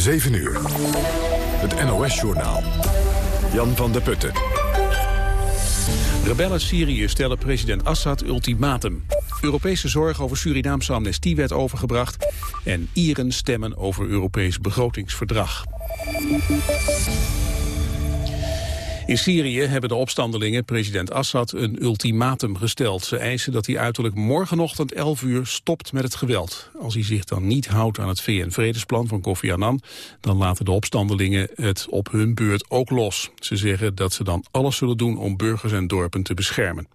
7 uur. Het NOS-journaal. Jan van der Putten. Rebellen Syrië stellen president Assad ultimatum. Europese zorg over Surinaamse amnestiewet overgebracht... en Ieren stemmen over Europees begrotingsverdrag. In Syrië hebben de opstandelingen president Assad een ultimatum gesteld. Ze eisen dat hij uiterlijk morgenochtend 11 uur stopt met het geweld. Als hij zich dan niet houdt aan het VN-vredesplan van Kofi Annan... dan laten de opstandelingen het op hun beurt ook los. Ze zeggen dat ze dan alles zullen doen om burgers en dorpen te beschermen.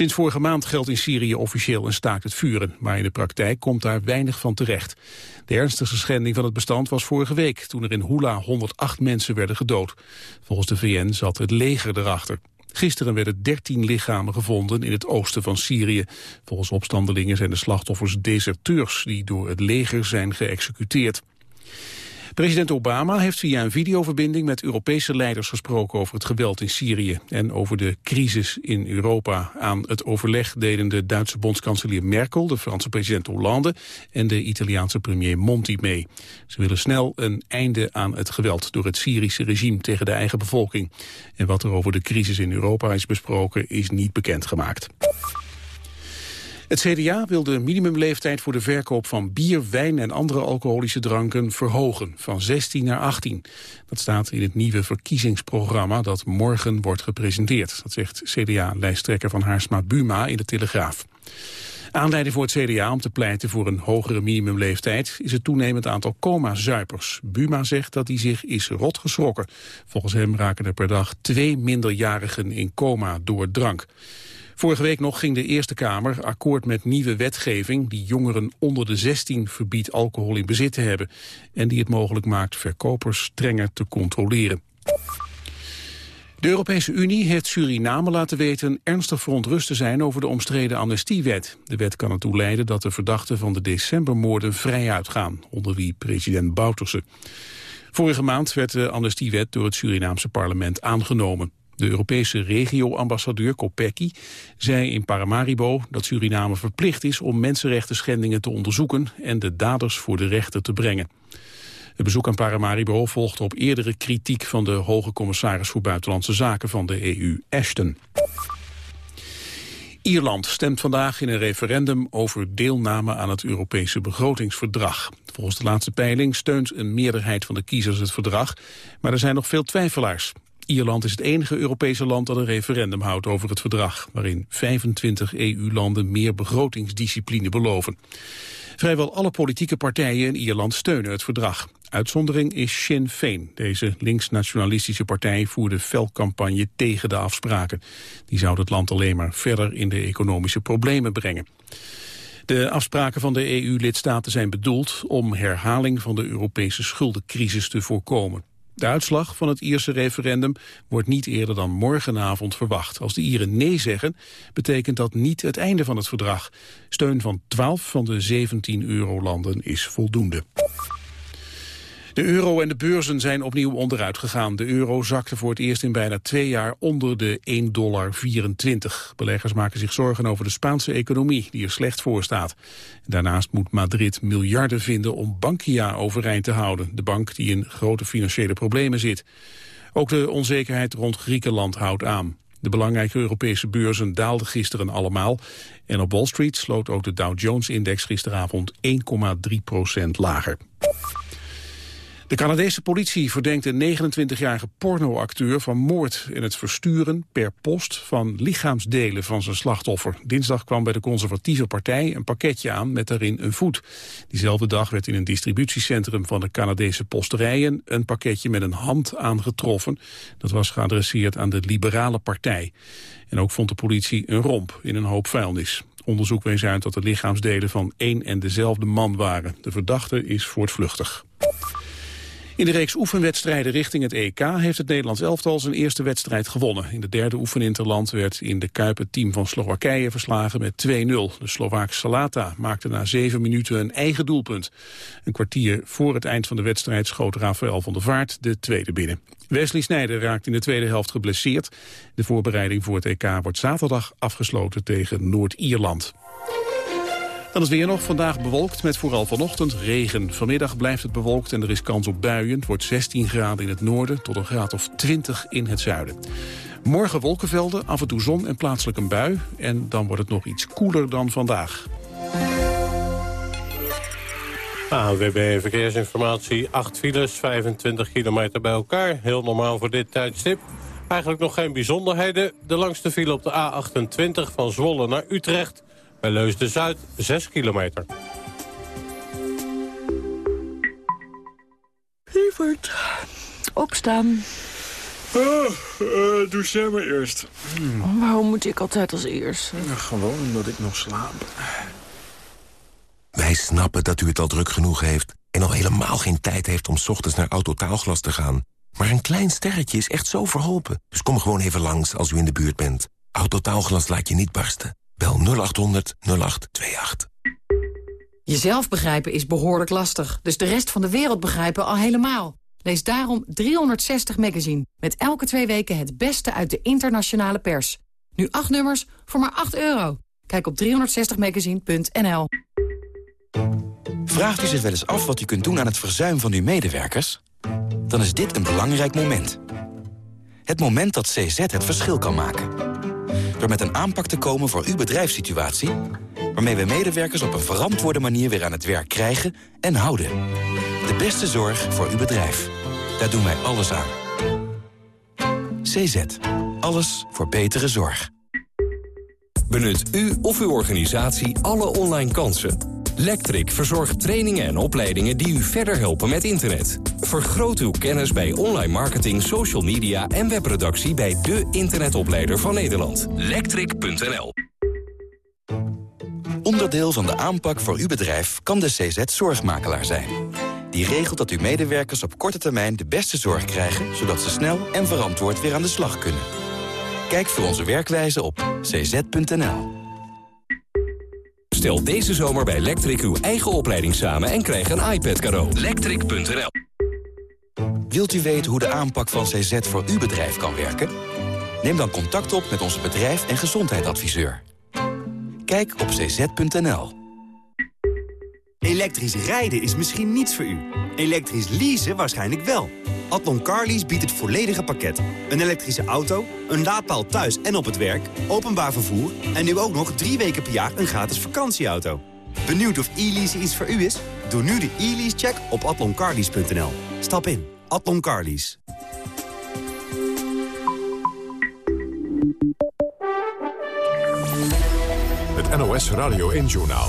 Sinds vorige maand geldt in Syrië officieel een staakt het vuren, maar in de praktijk komt daar weinig van terecht. De ernstigste schending van het bestand was vorige week, toen er in Hula 108 mensen werden gedood. Volgens de VN zat het leger erachter. Gisteren werden 13 lichamen gevonden in het oosten van Syrië. Volgens opstandelingen zijn de slachtoffers deserteurs die door het leger zijn geëxecuteerd. President Obama heeft via een videoverbinding met Europese leiders gesproken over het geweld in Syrië en over de crisis in Europa. Aan het overleg deden de Duitse bondskanselier Merkel, de Franse president Hollande en de Italiaanse premier Monti mee. Ze willen snel een einde aan het geweld door het Syrische regime tegen de eigen bevolking. En wat er over de crisis in Europa is besproken is niet bekendgemaakt. Het CDA wil de minimumleeftijd voor de verkoop van bier, wijn en andere alcoholische dranken verhogen, van 16 naar 18. Dat staat in het nieuwe verkiezingsprogramma dat morgen wordt gepresenteerd. Dat zegt CDA-lijsttrekker van Haarsma Buma in de Telegraaf. Aanleiding voor het CDA om te pleiten voor een hogere minimumleeftijd is het toenemend aantal coma-zuipers. Buma zegt dat hij zich is rot geschrokken. Volgens hem raken er per dag twee minderjarigen in coma door drank. Vorige week nog ging de Eerste Kamer akkoord met nieuwe wetgeving... die jongeren onder de 16 verbiedt alcohol in bezit te hebben... en die het mogelijk maakt verkopers strenger te controleren. De Europese Unie heeft Suriname laten weten ernstig verontrust te zijn over de omstreden amnestiewet. De wet kan ertoe leiden dat de verdachten van de decembermoorden vrij uitgaan, onder wie president Bouterse. Vorige maand werd de amnestiewet door het Surinaamse parlement aangenomen. De Europese regio-ambassadeur Kopecky zei in Paramaribo dat Suriname verplicht is om mensenrechten schendingen te onderzoeken en de daders voor de rechter te brengen. Het bezoek aan Paramaribo volgde op eerdere kritiek van de hoge commissaris voor Buitenlandse Zaken van de EU, Ashton. Ierland stemt vandaag in een referendum over deelname aan het Europese begrotingsverdrag. Volgens de laatste peiling steunt een meerderheid van de kiezers het verdrag, maar er zijn nog veel twijfelaars. Ierland is het enige Europese land dat een referendum houdt over het verdrag, waarin 25 EU-landen meer begrotingsdiscipline beloven. Vrijwel alle politieke partijen in Ierland steunen het verdrag. Uitzondering is Sinn Féin. Deze links-nationalistische partij voerde fel campagne tegen de afspraken. Die zouden het land alleen maar verder in de economische problemen brengen. De afspraken van de EU-lidstaten zijn bedoeld om herhaling van de Europese schuldencrisis te voorkomen. De uitslag van het Ierse referendum wordt niet eerder dan morgenavond verwacht. Als de Ieren nee zeggen, betekent dat niet het einde van het verdrag. Steun van 12 van de 17 eurolanden is voldoende. De euro en de beurzen zijn opnieuw onderuit gegaan. De euro zakte voor het eerst in bijna twee jaar onder de 1,24 dollar. Beleggers maken zich zorgen over de Spaanse economie, die er slecht voor staat. Daarnaast moet Madrid miljarden vinden om Bankia overeind te houden. De bank die in grote financiële problemen zit. Ook de onzekerheid rond Griekenland houdt aan. De belangrijke Europese beurzen daalden gisteren allemaal. En op Wall Street sloot ook de Dow Jones-index gisteravond 1,3 procent lager. De Canadese politie verdenkt een 29-jarige pornoacteur van moord en het versturen per post van lichaamsdelen van zijn slachtoffer. Dinsdag kwam bij de conservatieve partij een pakketje aan met daarin een voet. Diezelfde dag werd in een distributiecentrum van de Canadese posterijen een pakketje met een hand aangetroffen. Dat was geadresseerd aan de liberale partij. En ook vond de politie een romp in een hoop vuilnis. Onderzoek wees uit dat de lichaamsdelen van één en dezelfde man waren. De verdachte is voortvluchtig. In de reeks oefenwedstrijden richting het EK heeft het Nederlands elftal zijn eerste wedstrijd gewonnen. In de derde oefeninterland werd in de Kuip het team van Slowakije verslagen met 2-0. De Slovaak Salata maakte na zeven minuten een eigen doelpunt. Een kwartier voor het eind van de wedstrijd schoot Rafael van der Vaart de tweede binnen. Wesley Sneijder raakt in de tweede helft geblesseerd. De voorbereiding voor het EK wordt zaterdag afgesloten tegen Noord-Ierland. Dan is weer nog vandaag bewolkt met vooral vanochtend regen. Vanmiddag blijft het bewolkt en er is kans op buien. Het wordt 16 graden in het noorden tot een graad of 20 in het zuiden. Morgen wolkenvelden, af en toe zon en plaatselijk een bui. En dan wordt het nog iets koeler dan vandaag. AWB Verkeersinformatie, 8 files, 25 kilometer bij elkaar. Heel normaal voor dit tijdstip. Eigenlijk nog geen bijzonderheden. De langste file op de A28 van Zwolle naar Utrecht. Bij Leusden-Zuid, 6 kilometer. Lieverd, opstaan. Oh, uh, doe jij maar eerst. Hmm. Waarom moet ik altijd als eerst? gewoon omdat ik nog slaap. Wij snappen dat u het al druk genoeg heeft... en al helemaal geen tijd heeft om ochtends naar Autotaalglas te gaan. Maar een klein sterretje is echt zo verholpen. Dus kom gewoon even langs als u in de buurt bent. Autotaalglas laat je niet barsten. Bel 0800 0828. Jezelf begrijpen is behoorlijk lastig. Dus de rest van de wereld begrijpen al helemaal. Lees daarom 360 Magazine. Met elke twee weken het beste uit de internationale pers. Nu acht nummers voor maar 8 euro. Kijk op 360magazine.nl. Vraagt u zich wel eens af wat u kunt doen aan het verzuim van uw medewerkers? Dan is dit een belangrijk moment. Het moment dat CZ het verschil kan maken. Door met een aanpak te komen voor uw bedrijfssituatie... waarmee we medewerkers op een verantwoorde manier weer aan het werk krijgen en houden. De beste zorg voor uw bedrijf. Daar doen wij alles aan. CZ. Alles voor betere zorg. Benut u of uw organisatie alle online kansen Lectric verzorgt trainingen en opleidingen die u verder helpen met internet. Vergroot uw kennis bij online marketing, social media en webproductie bij de internetopleider van Nederland. Lectric.nl Onderdeel van de aanpak voor uw bedrijf kan de CZ Zorgmakelaar zijn. Die regelt dat uw medewerkers op korte termijn de beste zorg krijgen... zodat ze snel en verantwoord weer aan de slag kunnen. Kijk voor onze werkwijze op cz.nl. Stel deze zomer bij Lectric uw eigen opleiding samen en krijg een iPad cadeau. Lectric.nl Wilt u weten hoe de aanpak van CZ voor uw bedrijf kan werken? Neem dan contact op met onze bedrijf- en gezondheidsadviseur. Kijk op cz.nl. Elektrisch rijden is misschien niets voor u. Elektrisch leasen waarschijnlijk wel. Adlon Carlease biedt het volledige pakket. Een elektrische auto, een laadpaal thuis en op het werk, openbaar vervoer... en nu ook nog drie weken per jaar een gratis vakantieauto. Benieuwd of e-lease iets voor u is? Doe nu de e-lease-check op atloncarlease.nl. Stap in. Adlon Carlease. Het NOS Radio 1-journaal.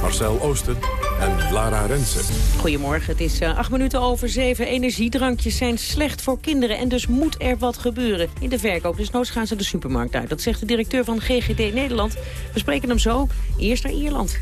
Marcel Oosten en Lara Rensen. Goedemorgen, het is uh, acht minuten over zeven. Energiedrankjes zijn slecht voor kinderen en dus moet er wat gebeuren. In de verkoop, dus noods gaan ze de supermarkt uit. Dat zegt de directeur van GGD Nederland. We spreken hem zo. Eerst naar Ierland.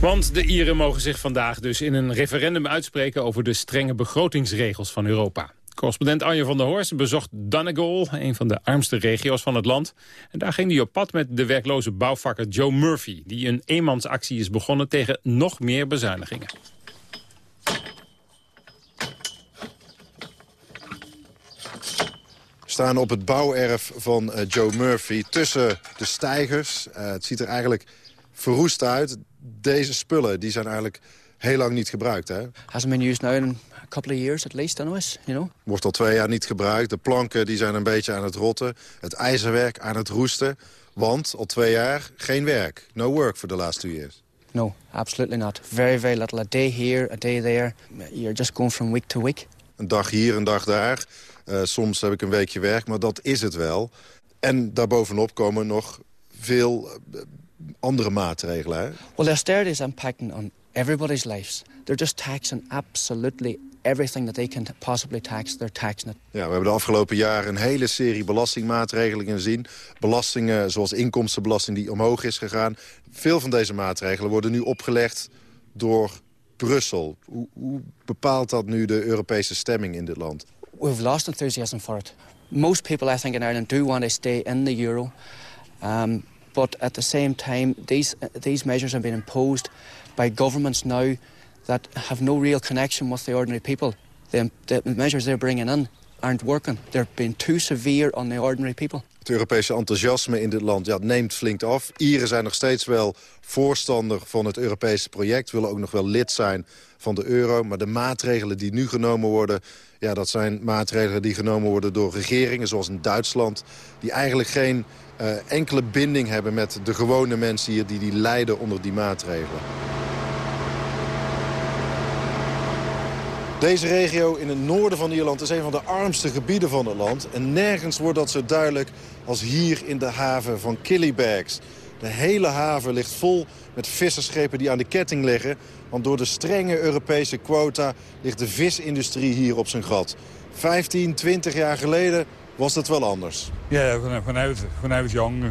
Want de Ieren mogen zich vandaag dus in een referendum uitspreken... over de strenge begrotingsregels van Europa. Correspondent Arjen van der Horst bezocht Donegal, een van de armste regio's van het land. En daar ging hij op pad met de werkloze bouwvakker Joe Murphy... die een eenmansactie is begonnen tegen nog meer bezuinigingen. We staan op het bouwerf van uh, Joe Murphy tussen de stijgers. Uh, het ziet er eigenlijk verroest uit. Deze spullen die zijn eigenlijk heel lang niet gebruikt. Hè? Hasn't been used now in couple of years at least, anyways, you know. Wordt al twee jaar niet gebruikt. De planken die zijn een beetje aan het rotten. Het ijzerwerk aan het roesten. Want al twee jaar geen werk. No work for the last two years. No, absolutely not. Very, very little. A day here, a day there. You're just going from week to week. Een dag hier, een dag daar. Uh, soms heb ik een weekje werk, maar dat is het wel. En daarbovenop komen nog veel uh, andere maatregelen. Hè? Well, the austerity is impacting on everybody's lives. They're just taxing absolutely everything that they can possibly tax, they're taxing it. Ja, we hebben de afgelopen jaren een hele serie belastingmaatregelen gezien. Belastingen zoals inkomstenbelasting die omhoog is gegaan. Veel van deze maatregelen worden nu opgelegd door Brussel. Hoe, hoe bepaalt dat nu de Europese stemming in dit land? We've lost enthusiasm for it. Most people, I think, in Ireland do want to stay in the euro. Um, but at the same time, these, these measures have been imposed by governments now that have no real connection with the ordinary people. The, the measures they're bringing in aren't working. They're being too severe on the ordinary people. Het Europese enthousiasme in dit land ja, neemt flink af. Ieren zijn nog steeds wel voorstander van het Europese project. Willen ook nog wel lid zijn van de euro. Maar de maatregelen die nu genomen worden... Ja, dat zijn maatregelen die genomen worden door regeringen, zoals in Duitsland... die eigenlijk geen uh, enkele binding hebben met de gewone mensen hier... die, die lijden onder die maatregelen. Deze regio in het noorden van Ierland is een van de armste gebieden van het land. En nergens wordt dat zo duidelijk als hier in de haven van Killybags. De hele haven ligt vol met visserschepen die aan de ketting liggen. Want door de strenge Europese quota ligt de visindustrie hier op zijn gat. 15, 20 jaar geleden was dat wel anders. Yeah, when I, was was young,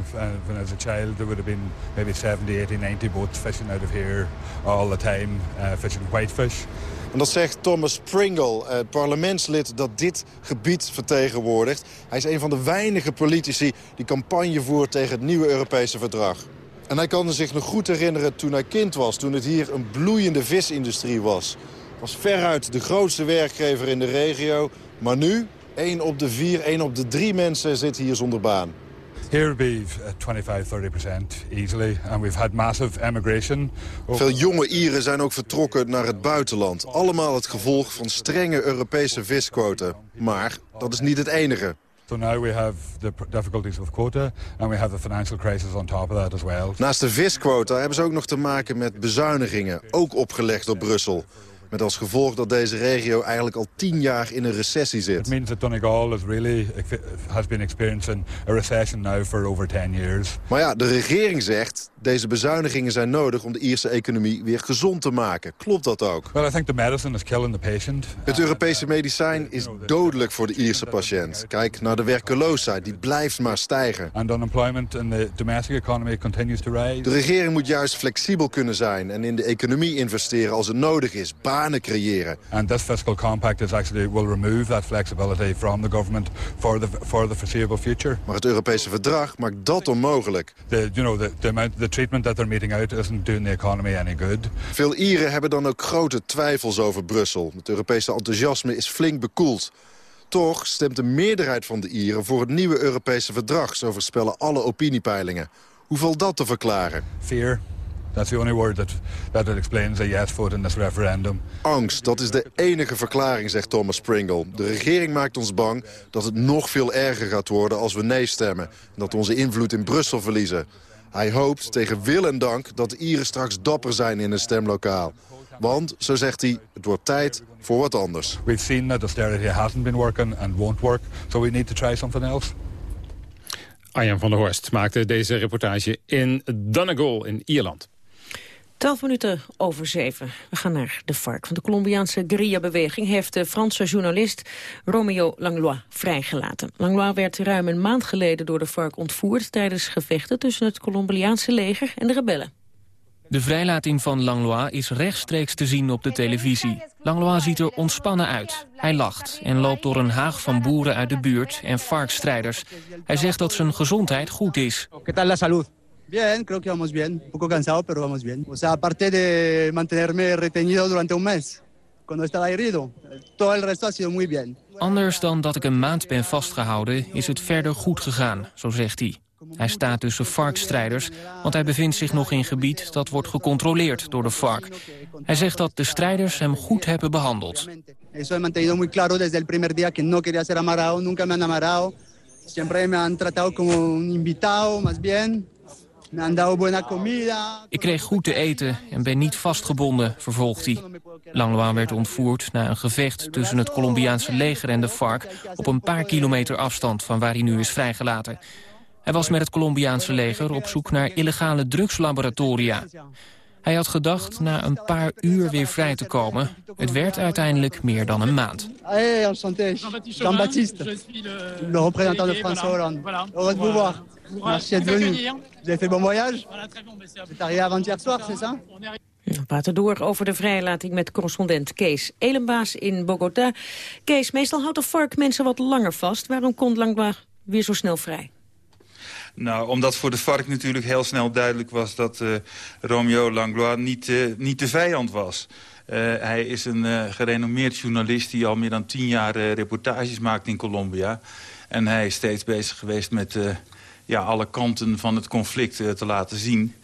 when I was a child, there would have been maybe 70, 80, 90 boats fishing out of here all the time, uh, fishing whitefish. En dat zegt Thomas Pringle, het parlementslid dat dit gebied vertegenwoordigt. Hij is een van de weinige politici die campagne voert tegen het nieuwe Europese verdrag. En hij kan zich nog goed herinneren toen hij kind was, toen het hier een bloeiende visindustrie was. Was veruit de grootste werkgever in de regio, maar nu, 1 op de 4, 1 op de 3 mensen zit hier zonder baan. Here be 25, 30 percent easily. And we've had massive emigration. Veel jonge Ieren zijn ook vertrokken naar het buitenland. Allemaal het gevolg van strenge Europese visquoten. Maar dat is niet het enige. So now we have the difficulties with quota and we have the financial crisis on top of that as well. Naast de visquota hebben ze ook nog te maken met bezuinigingen, ook opgelegd door Brussel. Met als gevolg dat deze regio eigenlijk al tien jaar in een recessie zit. It means that Donegal is really, has been experiencing a recession now for over 10 years. Maar ja, de regering zegt, deze bezuinigingen zijn nodig om de Ierse economie weer gezond te maken. Klopt dat ook? Well, I think the medicine is killing the patient. Het Europese medicijn is dodelijk voor de Ierse patiënt. Kijk naar de werkeloosheid, die blijft maar stijgen. And unemployment in the domestic economy continues to rise. De regering moet juist flexibel kunnen zijn en in de economie investeren als het nodig is banen creëren. And this fiscal compact is actually will remove that flexibility from the government for the for the foreseeable future. Maar het Europese verdrag maakt dat onmogelijk. The you know the the, amount, the treatment that they're meeting out isn't doing the economy any good. Veel Ieren hebben dan ook grote twijfels over Brussel. Het Europese enthousiasme is flink bekoeld. Toch stemt de meerderheid van de Ieren voor het nieuwe Europese verdrag, zo voorspellen alle opiniepeilingen. Hoe valt dat te verklaren? Fear. That's the only word that, that explains a yes vote in this referendum. Angst, dat is de enige verklaring, zegt Thomas Pringle. De regering maakt ons bang dat het nog veel erger gaat worden als we nee stemmen. En dat we onze invloed in Brussel verliezen. Hij hoopt tegen wil en dank dat de Ieren straks dapper zijn in een stemlokaal. Want, zo zegt hij, het wordt tijd voor wat anders. We've seen that austerity hasn't been working and won't work, so we need to try something else. Arjan van der Horst maakte deze reportage in Donegal in Ierland. 12 minuten over zeven. We gaan naar de FARC. Van de Colombiaanse guerrilla-beweging heeft de Franse journalist Romeo Langlois vrijgelaten. Langlois werd ruim een maand geleden door de FARC ontvoerd... tijdens gevechten tussen het Colombiaanse leger en de rebellen. De vrijlating van Langlois is rechtstreeks te zien op de televisie. Langlois ziet er ontspannen uit. Hij lacht en loopt door een haag van boeren uit de buurt en FARC-strijders. Hij zegt dat zijn gezondheid goed is. Bien, creo que vamos bien. Un poco cansado, pero vamos bien. O sea, aparte de mantenerme retenido durante un mes, cuando estaba herido, todo el resto ha sido muy bien. Anders dan dat ik een maand ben vastgehouden, is het verder goed gegaan, zo zegt hij. Hij staat tussen FARC-strijders, want hij bevindt zich nog in gebied dat wordt gecontroleerd door de FARC. Hij zegt dat de strijders hem goed hebben behandeld. Eso he mantenido muy claro desde el primer día que no quería ser amarrado, nunca me han amarrado. Siempre me han tratado como un invitado, más bien. Ik kreeg goed te eten en ben niet vastgebonden, vervolgt hij. Langlois werd ontvoerd na een gevecht tussen het Colombiaanse leger en de FARC... op een paar kilometer afstand van waar hij nu is vrijgelaten. Hij was met het Colombiaanse leger op zoek naar illegale drugslaboratoria. Hij had gedacht na een paar uur weer vrij te komen. Het werd uiteindelijk meer dan een maand. Jean-Baptiste, le représentant de France Hollande. Heureux de vous voir. Merci d'être venu. Vous avez fait bon voyage? Vous êtes arrivé avant-hier soir, c'est ça? We praten door over de vrijlating met correspondent Kees Elenbaas in Bogota. Kees, meestal houdt de FARC mensen wat langer vast. Waarom komt Langbaar weer zo snel vrij? Nou, omdat voor de FARC natuurlijk heel snel duidelijk was... dat uh, Romeo Langlois niet, uh, niet de vijand was. Uh, hij is een gerenommeerd journalist die al meer dan tien jaar reportages maakt in Colombia. En hij is steeds bezig geweest met ja, alle kanten van het conflict te laten zien.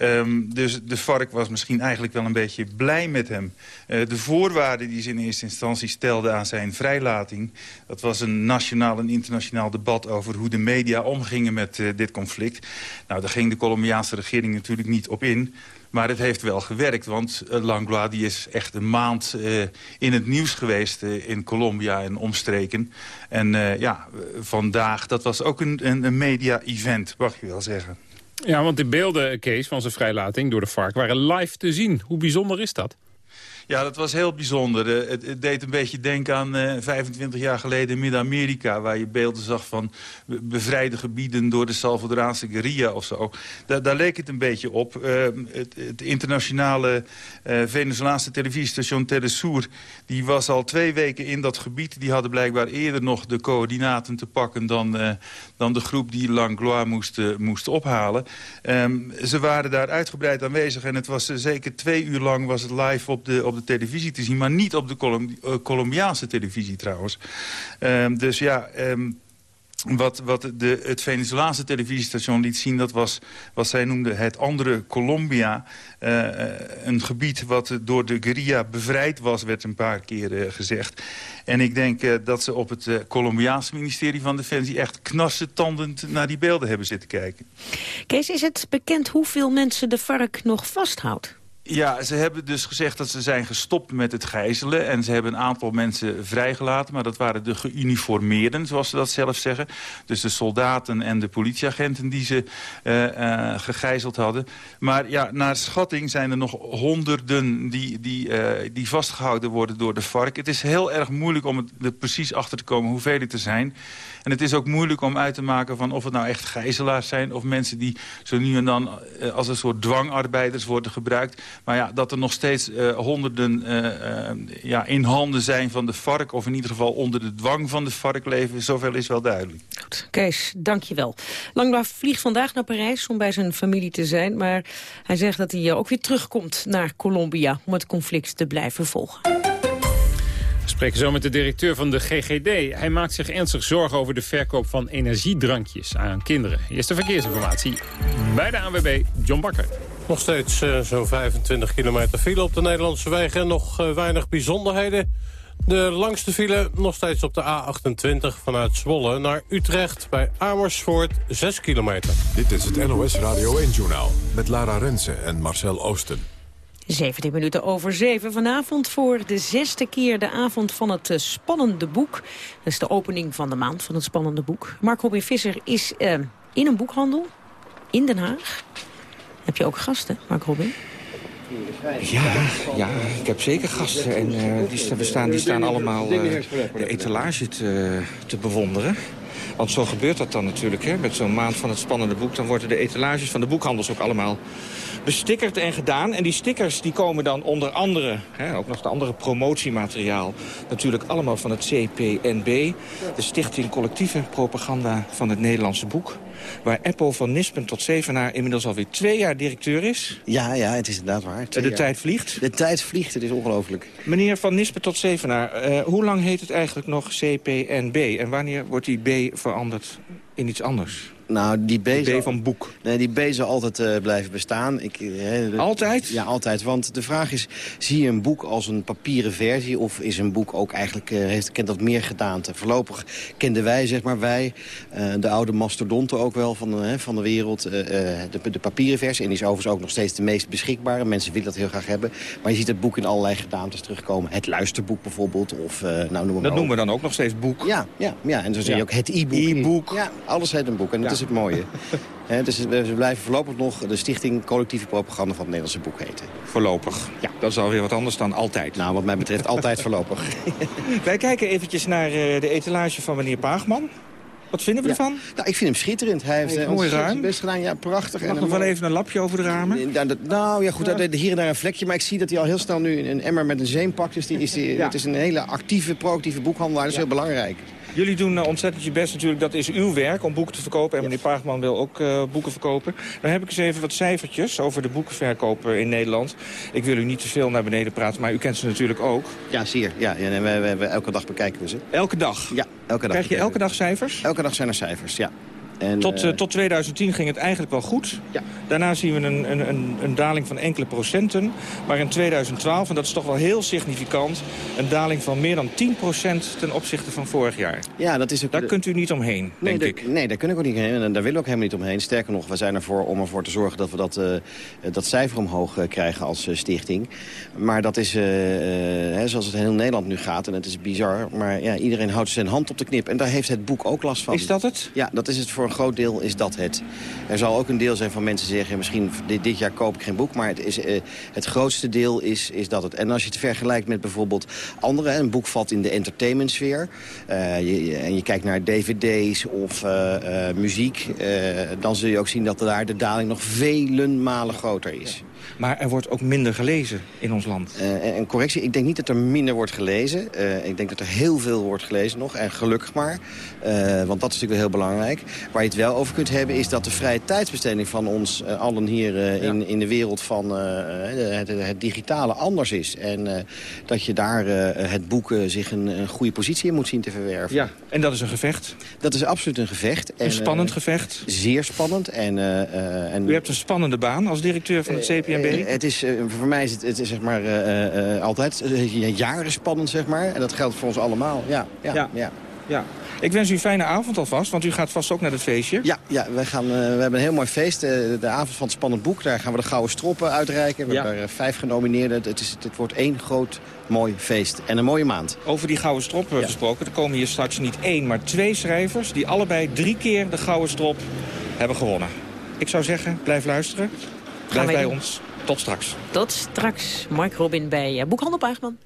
Um, dus de vark was misschien eigenlijk wel een beetje blij met hem. Uh, de voorwaarden die ze in eerste instantie stelde aan zijn vrijlating... dat was een nationaal en internationaal debat over hoe de media omgingen met uh, dit conflict. Nou, daar ging de Colombiaanse regering natuurlijk niet op in... Maar het heeft wel gewerkt, want uh, Langlois die is echt een maand uh, in het nieuws geweest uh, in Colombia en omstreken. En ja, vandaag, dat was ook een, een, media-event, mag je wel zeggen. Ja, want de beelden, Kees, van zijn vrijlating door de vark waren live te zien. Hoe bijzonder is dat? Ja, dat was heel bijzonder. Eh, het, deed een beetje denken aan uh, eh, 25 jaar geleden in Midden-Amerika... waar je beelden zag van bevrijde gebieden door de Salvadoraanse guerrilla of zo. Da daar leek het een beetje op. Uh, het, internationale Venezolaanse televisiestation Telesur... die was al twee weken in dat gebied. Die hadden blijkbaar eerder nog de coördinaten te pakken... dan, dan de groep die Langlois moest, moest ophalen. Um, ze waren daar uitgebreid aanwezig en het was zeker twee uur lang was het live op de televisie te zien... maar niet op de uh, Colombiaanse televisie trouwens. Um, dus ja... Um, wat, wat de, het Venezolaanse televisiestation liet zien... dat was wat zij noemden het andere Colombia. Uh, een gebied wat door de guerrilla bevrijd was... werd een paar keer gezegd. En ik denk dat ze op het Colombiaanse ministerie van Defensie... echt knarsetandend naar die beelden hebben zitten kijken. Kees, is het bekend hoeveel mensen de vark nog vasthoudt? Ja, ze hebben dus gezegd dat ze zijn gestopt met het gijzelen. En ze hebben een aantal mensen vrijgelaten. Maar dat waren de geuniformeerden, zoals ze dat zelf zeggen. Dus de soldaten en de politieagenten die ze uh, uh, gegijzeld hadden. Maar ja, naar schatting zijn er nog honderden die, die, uh, die vastgehouden worden door de vark. Het is heel erg moeilijk om er precies achter te komen hoeveel het er zijn. En het is ook moeilijk om uit te maken van of het nou echt gijzelaars zijn... of mensen die zo nu en dan als een soort dwangarbeiders worden gebruikt. Maar ja, dat er nog steeds uh, honderden uh, ja, in handen zijn van de vark... of in ieder geval onder de dwang van de vark leven, zoveel is wel duidelijk. Goed, Kees, dank je wel. Langbaar vliegt vandaag naar Parijs om bij zijn familie te zijn... maar hij zegt dat hij ook weer terugkomt naar Colombia... om het conflict te blijven volgen. We spreken zo met de directeur van de GGD. Hij maakt zich ernstig zorgen over de verkoop van energiedrankjes aan kinderen. Eerste verkeersinformatie bij de ANWB, John Bakker. Nog steeds uh, zo'n 25 kilometer file op de Nederlandse wegen. Nog uh, weinig bijzonderheden. De langste file nog steeds op de A28 vanuit Zwolle naar Utrecht... bij Amersfoort, 6 kilometer. Dit is het NOS Radio 1-journaal met Lara Rensen en Marcel Oosten. 17 minuten over 7. Vanavond voor de zesde keer de avond van het uh, spannende boek. Dat is de opening van de maand van het spannende boek. Mark Robin Visser is uh, in een boekhandel in Den Haag. Heb je ook gasten, Mark Robin? Ja, ja, ik heb zeker gasten. En uh, die, staan, die staan allemaal de etalage te, te bewonderen. Want zo gebeurt dat dan natuurlijk. Hè? Met zo'n maand van het spannende boek... dan worden de etalages van de boekhandels ook allemaal bestickerd en gedaan. En die stickers die komen dan onder andere, hè, ook nog de andere promotiemateriaal... natuurlijk allemaal van het CPNB, de Stichting Collectieve Propaganda van het Nederlandse Boek waar Apple van Nispen tot Zevenaar inmiddels alweer twee jaar directeur is. Ja, ja, het is inderdaad waar. de jaar. tijd vliegt? De tijd vliegt, het is ongelooflijk. Meneer van Nispen tot Zevenaar, uh, hoe lang heet het eigenlijk nog CPNB? En wanneer wordt die B veranderd in iets anders? Nou, die B, B zal, van boek. Nee, die B zal altijd uh, blijven bestaan. Ik, uh, altijd? Ja, altijd. Want de vraag is, zie je een boek als een papieren versie... of is een boek ook eigenlijk, uh, heeft, kent dat meer gedaante? Voorlopig kenden wij, zeg maar wij, de oude mastodonten ook wel van, van de wereld... de, de papieren versie. En die is overigens ook nog steeds de meest beschikbare. Mensen willen dat heel graag hebben. Maar je ziet het boek in allerlei gedaantes terugkomen. Het luisterboek bijvoorbeeld. Of, nou, noem maar dat noemen we dan ook nog steeds boek. Ja, ja, ja. en zo zie je ook het e-book. E-book. Ja, alles heet een boek. En is het mooie. He, dus we blijven voorlopig nog de Stichting Collectieve Propaganda van het Nederlandse Boek heten. Voorlopig. Ja. Dat is alweer wat anders dan altijd. Nou, wat mij betreft altijd voorlopig. Wij kijken eventjes naar eh, de etalage van meneer Paagman. Wat vinden we Ja. ervan? Nou, ik vind hem schitterend. Hij heeft eh, mooi ruim. best gedaan. Ja, prachtig. Mag En nog wel even een lapje over de ramen? Ja, nou ja, goed, dat- hier en daar een vlekje. Maar ik zie dat hij al heel snel nu een emmer met een zeem pakt. Dus die is die, Ja. het is een hele actieve, proactieve boekhandelaar. Dat is heel belangrijk. Jullie doen eh, ontzettend je best natuurlijk. Dat is uw werk om boeken te verkopen. En meneer Paagman wil ook eh, boeken verkopen. Dan heb ik eens even wat cijfertjes over de boekenverkoop in Nederland. Ik wil u niet te veel naar beneden praten, maar u kent ze natuurlijk ook. Ja, zeer. Ja, ja, en we, we- we- elke dag bekijken we ze. Elke dag? Ja. Elke dag Krijg je elke dag cijfers? Elke dag zijn er cijfers, ja. En, tot, eh, eh, tot 2010 ging het eigenlijk wel goed. Ja. Daarna zien we een, een, een, een daling van enkele procenten. Maar in 2012, en dat is toch wel heel significant... een daling van meer dan 10% ten opzichte van vorig jaar. Ja, dat is ook... Daar kunt u niet omheen, Nee, denk ik. Nee, daar kunnen we ook niet heen. En daar willen we ook helemaal niet omheen. Sterker nog, we zijn ervoor om ervoor te zorgen dat we dat, eh, dat cijfer omhoog krijgen als stichting. Maar dat is, hè, zoals het in heel Nederland nu gaat, en het is bizar. Maar ja, iedereen houdt zijn hand op de knip. En daar heeft het boek ook last van. Is dat het? Ja, dat is het voor een groot deel is dat het. Er zal ook een deel zijn van mensen die zeggen... misschien dit, dit jaar koop ik geen boek, maar het, is, eh, het grootste deel is, is dat het. En als je het vergelijkt met bijvoorbeeld andere... hè, een boek valt in de entertainmentsfeer... eh, je, en je kijkt naar dvd's of eh, muziek... dan zul je ook zien dat daar de daling nog vele malen groter is. Maar er wordt ook minder gelezen in ons land. Eh, en, correctie, ik denk niet dat er minder wordt gelezen. Ik denk dat er heel veel wordt gelezen nog. En gelukkig maar. Want dat is natuurlijk wel heel belangrijk. Waar je het wel over kunt hebben is dat de vrije tijdsbesteding van ons eh, allen hier eh, in, in de wereld van eh, het, het digitale anders is. En dat je daar het boek zich een, een goede positie in moet zien te verwerven. Ja, en dat is een gevecht? Dat is absoluut een gevecht. Een En, spannend gevecht? Zeer spannend. En, en U hebt een spannende baan als directeur van het CPNB. eh, het is, voor mij is het, het is zeg maar, altijd jaren spannend, zeg maar. En dat geldt voor ons allemaal. Ja, ja, Ja. ja. Ja. Ik wens u een fijne avond alvast, want u gaat vast ook naar het feestje. Ja, ja we, gaan, eh, we hebben een heel mooi feest. eh, de avond van het spannend boek. Daar gaan we de Gouden Stroppen uitreiken. We Ja. hebben er eh, vijf genomineerden. Het, is, het wordt één groot mooi feest. En een mooie maand. Over die gouden strop eh, gesproken. Er komen hier straks niet één, maar twee schrijvers... die allebei drie keer de gouden strop hebben gewonnen. Ik zou zeggen, blijf luisteren. Blijf wij bij ons. Tot straks. Tot straks. Mark Robin bij uh, Boekhandel Buigman.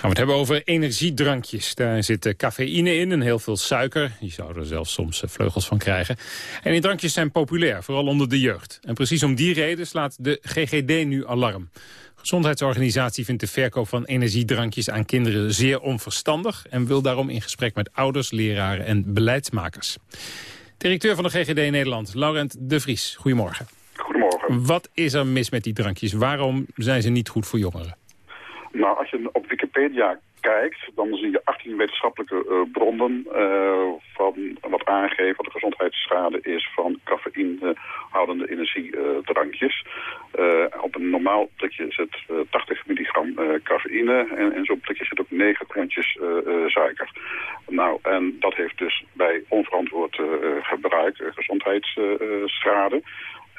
Gaan we het hebben over energiedrankjes. Daar zit eh, cafeïne in en heel veel suiker. Je zou er zelfs soms eh, vleugels van krijgen. En die drankjes zijn populair, vooral onder de jeugd. En precies om die reden slaat de GGD nu alarm. Gezondheidsorganisatie vindt de verkoop van energiedrankjes aan kinderen zeer onverstandig... en wil daarom in gesprek met ouders, leraren en beleidsmakers. Directeur van de GGD Nederland, Laurent de Vries. Goedemorgen. Goedemorgen. Wat is er mis met die drankjes? Waarom zijn ze niet goed voor jongeren? Nou, als je op Wikipedia kijkt, dan zie je 18 wetenschappelijke eh, bronnen eh, van wat aangeven wat de gezondheidsschade is van cafeïnehoudende energiedrankjes. Eh, op een normaal blikje zit eh, 80 milligram cafeïne en in zo'n blikje zit ook 9 klontjes suiker. Nou, en dat heeft dus bij onverantwoord gebruik gezondheidsschade.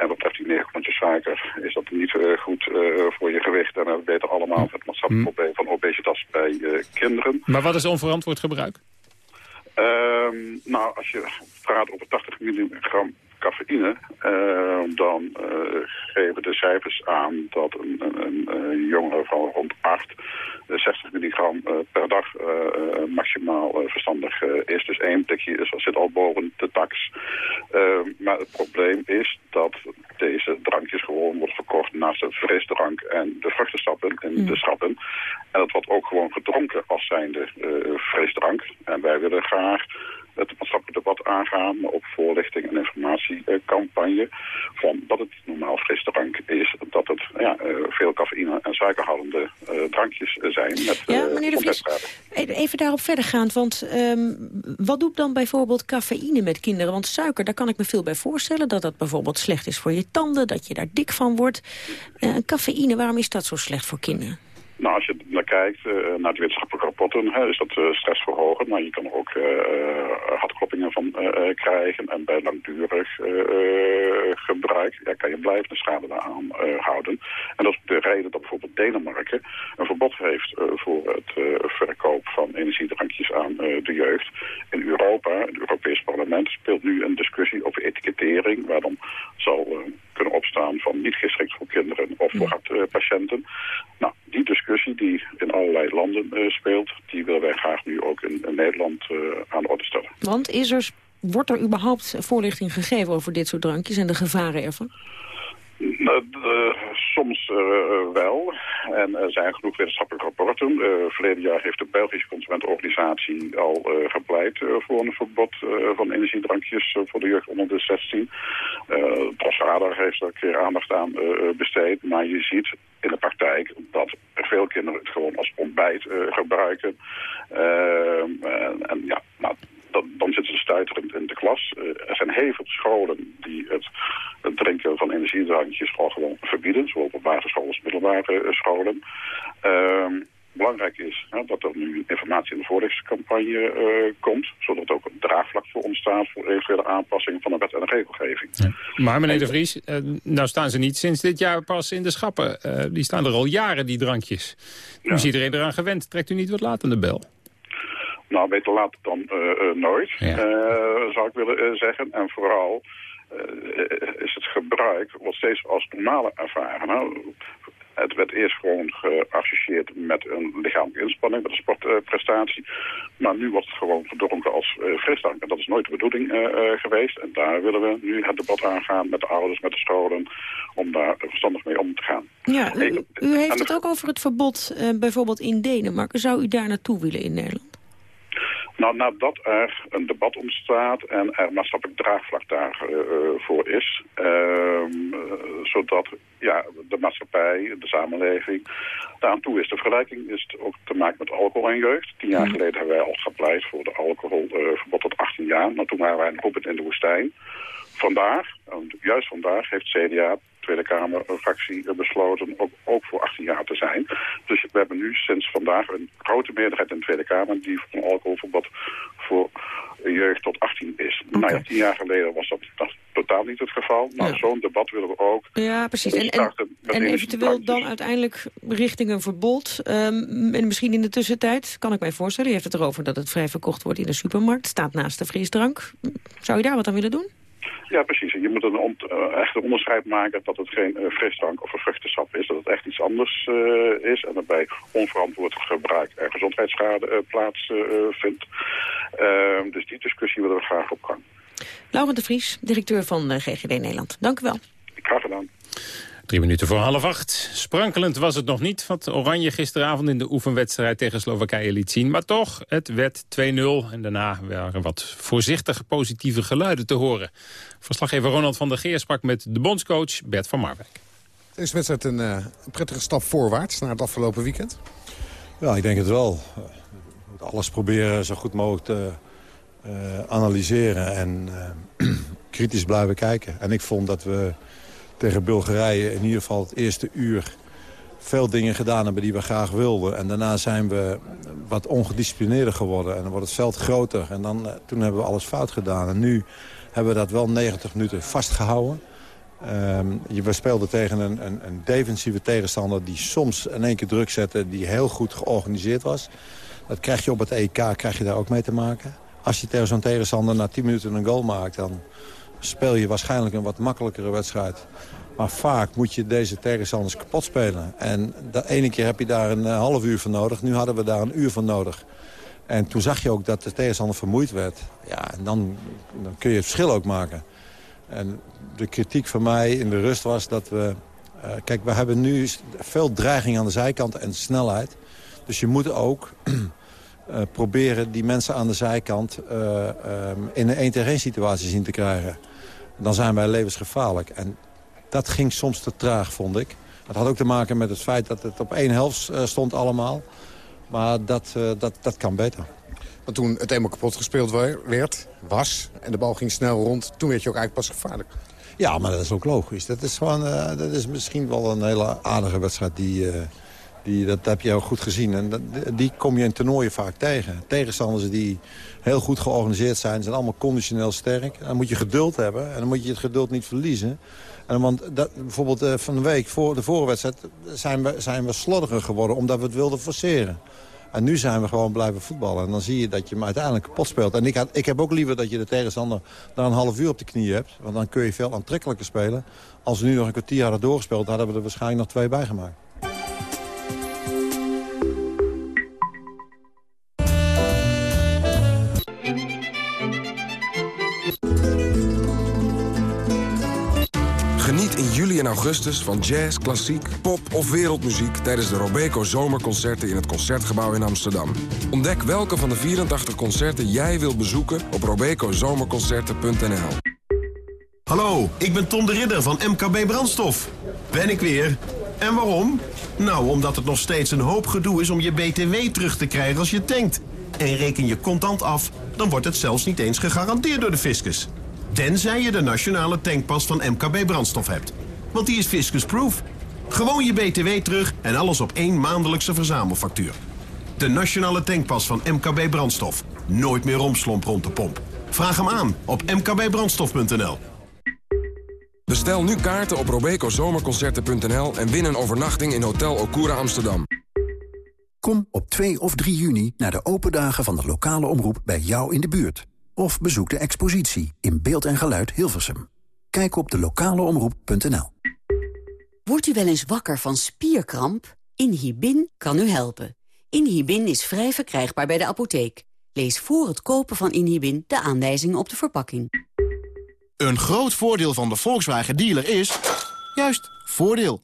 En wat betreft die 9 klontjes suiker is dat niet eh, goed eh, voor je gewicht. En we weten allemaal het maatschappelijk probleem van obesitas bij eh, kinderen. Maar wat is onverantwoord gebruik? Ehm, nou, als je praat over 80 milligram eh, dan eh, geven de cijfers aan dat een, een, een, jongere van rond 8 eh, 60 milligram eh, per dag maximaal verstandig is. Dus één blikje is, zit al boven de tax. Maar het probleem is dat deze drankjes gewoon worden verkocht naast de frisdrank en de vruchtenstappen in de schappen. En dat wordt ook gewoon gedronken als zijnde frisdrank. En wij willen graag het maatschappelijk debat aangaan op voorlichting en informatiecampagne van dat het normaal frisdrank is, dat het ja, eh, veel cafeïne en suikerhoudende eh, drankjes zijn met Ja, eh, meneer de Vries, gezondheidsschade. even daarop verdergaand. Want ehm, wat doet dan bijvoorbeeld cafeïne met kinderen? Want suiker, daar kan ik me veel bij voorstellen. Dat dat bijvoorbeeld slecht is voor je tanden, dat je daar dik van wordt. Eh, cafeïne, waarom is dat zo slecht voor kinderen? Nou, als je naar kijkt, eh, naar de wetenschappelijke rapporten, hè, is dat eh, stressverhogend. Maar je kan er ook eh, hartkloppingen van krijgen. En bij langdurig gebruik ja, kan je blijvende schade eh, houden. En dat is de reden dat bijvoorbeeld Denemarken een verbod heeft voor het verkoop van energiedrankjes aan de jeugd. In Europa, het Europees Parlement, speelt nu een discussie over etikettering, waar dan zal kunnen opstaan van niet geschikt voor kinderen of voor hartpatiënten. Nou, die discussie die in allerlei landen eh, speelt, die willen wij graag nu ook in, in Nederland eh, aan de orde stellen. Want is er, wordt er überhaupt voorlichting gegeven over dit soort drankjes en de gevaren ervan? Nou, de- soms wel. En er zijn genoeg wetenschappelijke rapporten. verleden jaar heeft de Belgische Consumentenorganisatie al gepleit voor een verbod van energiedrankjes voor de jeugd onder de 16. Uh, heeft er een keer aandacht aan besteed. Maar je ziet in de praktijk dat veel kinderen het gewoon als ontbijt gebruiken. en, en ja, nou, dan, dan zitten ze stuiterend in de klas. Uh, er zijn heel veel scholen die het, het drinken van energiedrankjes al gewoon verbieden. Zowel op basisscholen als middelbare uh, scholen. Uh, belangrijk is hè, dat er nu informatie in de voorlichtingscampagne uh, komt. Zodat ook een draagvlak voor ontstaat voor eventuele aanpassingen van de wet en de regelgeving. Ja. Maar meneer De Vries, nou staan ze niet sinds dit jaar pas in de schappen. Die staan er al jaren, die drankjes. Nu ja. is iedereen eraan gewend. Trekt u niet wat laat aan de bel? Nou, beter laat dan uh, nooit, ja. uh, zou ik willen zeggen. En vooral is het gebruik wat steeds als normale ervaren. Nou, het werd eerst gewoon geassocieerd met een lichamelijke inspanning, met een sportprestatie. maar nu wordt het gewoon verdronken als uh, frisdrank. En dat is nooit de bedoeling uh, uh, geweest. En daar willen we nu het debat aangaan met de ouders, met de scholen, om daar verstandig mee om te gaan. Ja, u, u heeft het ook over het verbod bijvoorbeeld in Denemarken. Zou u daar naartoe willen in Nederland? Nou, nadat er een debat ontstaat en er maatschappelijk draagvlak daarvoor uh, is, uh, zodat ja, de maatschappij, de samenleving daaraan toe is. De vergelijking is ook te maken met alcohol en jeugd. Tien jaar geleden hebben wij al gepleit voor de alcoholverbod tot 18 jaar, maar toen waren wij een roepend in de woestijn. Vandaag, juist vandaag, heeft CDA Tweede Kamerfractie besloten ook, ook voor 18 jaar te zijn. Dus we hebben nu sinds vandaag een grote meerderheid in de Tweede Kamer... die voor een alcoholverbod voor jeugd tot 18 is. Okay. Nou ja, tien jaar geleden was dat, dat totaal niet het geval. Nou, ja. zo'n debat willen we ook. Ja, precies. En, en, en eventueel dan uiteindelijk richting een verbod. Um, en misschien in de tussentijd, kan ik mij voorstellen... je heeft het erover dat het vrij verkocht wordt in de supermarkt. Staat naast de frisdrank. Zou je daar wat aan willen doen? Ja, precies. Je moet een on uh, echt een onderscheid maken dat het geen uh, frisdrank of een vruchtensap is. Dat het echt iets anders uh, is en dat bij onverantwoord gebruik er gezondheidsschade plaatsvindt. Ehm, dus die discussie willen we graag op gang. Laurent de Vries, directeur van GGD Nederland. Dank u wel. Graag gedaan. Drie minuten voor half acht. Sprankelend was het nog niet wat Oranje gisteravond in de oefenwedstrijd tegen Slowakije liet zien. Maar toch, het werd 2-0 en daarna waren wat voorzichtige positieve geluiden te horen. Verslaggever Ronald van der Geer sprak met de bondscoach Bert van Marwijk. Deze wedstrijd een, uh, een prettige stap voorwaarts naar het afgelopen weekend? Ja, ik denk het wel. We moeten alles proberen zo goed mogelijk te uh, analyseren en uh, kritisch blijven kijken. En ik vond dat we tegen Bulgarije in ieder geval het eerste uur veel dingen gedaan hebben die we graag wilden. En daarna zijn we wat ongedisciplineerder geworden. En dan wordt het veld groter. En dan, toen hebben we alles fout gedaan. En nu hebben we dat wel 90 minuten vastgehouden. Um, we speelden tegen een, een, een, defensieve tegenstander die soms in één keer druk zette... die heel goed georganiseerd was. Dat krijg je op het EK krijg je daar ook mee te maken. Als je tegen zo'n tegenstander na 10 minuten een goal maakt... dan speel je waarschijnlijk een wat makkelijkere wedstrijd. Maar vaak moet je deze tegenstanders kapot spelen. En de ene keer heb je daar een half uur voor nodig. Nu hadden we daar een uur voor nodig. En toen zag je ook dat de tegenstander vermoeid werd. Ja, en dan, dan kun je het verschil ook maken. En de kritiek van mij in de rust was dat we... Uh, kijk, we hebben nu veel dreiging aan de zijkant en snelheid. Dus je moet ook uh, proberen die mensen aan de zijkant... Um, in een 1 tegen 1 situatie zien te krijgen. Dan zijn wij levensgevaarlijk. En dat ging soms te traag, vond ik. Dat had ook te maken met het feit dat het op één helft stond allemaal. Maar dat, uh, dat, dat kan beter. Want toen het eenmaal kapot gespeeld werd, was, en de bal ging snel rond... toen werd je ook eigenlijk pas gevaarlijk. Ja, maar dat is ook logisch. Dat is, gewoon, uh, dat is misschien wel een hele aardige wedstrijd. Die, uh, die, dat heb je ook goed gezien. En die kom je in toernooien vaak tegen. Tegenstanders die heel goed georganiseerd zijn, zijn allemaal conditioneel sterk. Dan moet je geduld hebben en dan moet je het geduld niet verliezen. En want dat, bijvoorbeeld uh, van de week voor de vorige wedstrijd zijn we, zijn we slordiger geworden omdat we het wilden forceren. En nu zijn we gewoon blijven voetballen. En dan zie je dat je hem uiteindelijk kapot speelt. En ik, had, ik heb ook liever dat je de tegenstander daar een half uur op de knie hebt. Want dan kun je veel aantrekkelijker spelen. Als we nu nog een kwartier hadden doorgespeeld, hadden we er waarschijnlijk nog twee bij gemaakt. in augustus van jazz, klassiek, pop of wereldmuziek... tijdens de Robeco Zomerconcerten in het Concertgebouw in Amsterdam. Ontdek welke van de 84 concerten jij wilt bezoeken op robecozomerconcerten.nl. Hallo, ik ben Tom de Ridder van MKB Brandstof. Ben ik weer. En waarom? Nou, omdat het nog steeds een hoop gedoe is om je BTW terug te krijgen als je tankt. En reken je contant af, dan wordt het zelfs niet eens gegarandeerd door de fiscus. Tenzij je de nationale tankpas van MKB Brandstof hebt. Want die is fiscusproof. Gewoon je BTW terug en alles op één maandelijkse verzamelfactuur. De nationale tankpas van MKB Brandstof. Nooit meer romslomp rond de pomp. Vraag hem aan op mkbbrandstof.nl. Bestel nu kaarten op robecozomerconcerten.nl en win een overnachting in Hotel Okura Amsterdam. Kom op 2 of 3 juni naar de open dagen van de lokale omroep bij jou in de buurt. Of bezoek de expositie in beeld en geluid Hilversum. Kijk op de lokaleomroep.nl. Wordt u wel eens wakker van spierkramp? Inhibin kan u helpen. Inhibin is vrij verkrijgbaar bij de apotheek. Lees voor het kopen van Inhibin de aanwijzingen op de verpakking. Een groot voordeel van de Volkswagen dealer is... juist, voordeel.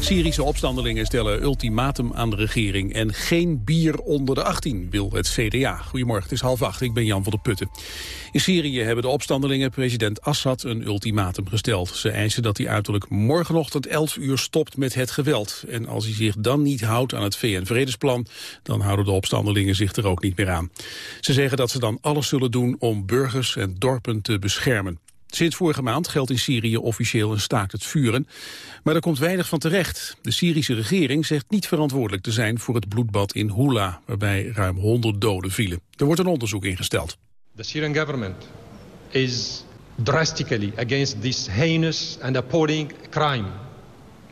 Syrische opstandelingen stellen ultimatum aan de regering... en geen bier onder de 18 wil het CDA. Goedemorgen, het is half acht, ik ben Jan van der Putten. In Syrië hebben de opstandelingen president Assad een ultimatum gesteld. Ze eisen dat hij uiterlijk morgenochtend 11 uur stopt met het geweld. En als hij zich dan niet houdt aan het VN-vredesplan... dan houden de opstandelingen zich er ook niet meer aan. Ze zeggen dat ze dan alles zullen doen om burgers en dorpen te beschermen. Sinds vorige maand geldt in Syrië officieel een staakt het vuren. Maar er komt weinig van terecht. De Syrische regering zegt niet verantwoordelijk te zijn voor het bloedbad in Hula, waarbij ruim 100 doden vielen. Er wordt een onderzoek ingesteld. The Syrian government is drastically against this heinous and appalling crime.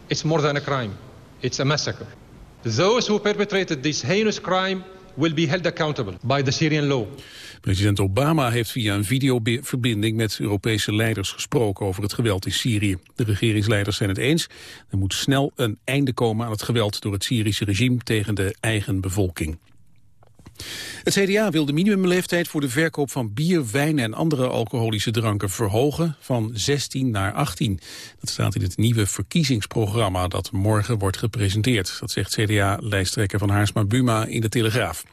It's more than a crime. It's a massacre. Those who perpetrated this heinous crime will be held accountable by the Syrian law. President Obama heeft via een videoverbinding met Europese leiders gesproken over het geweld in Syrië. De regeringsleiders zijn het eens. Er moet snel een einde komen aan het geweld door het Syrische regime tegen de eigen bevolking. Het CDA wil de minimumleeftijd voor de verkoop van bier, wijn en andere alcoholische dranken verhogen van 16 naar 18. Dat staat in het nieuwe verkiezingsprogramma dat morgen wordt gepresenteerd. Dat zegt CDA-lijsttrekker van Haarsma Buma in de Telegraaf.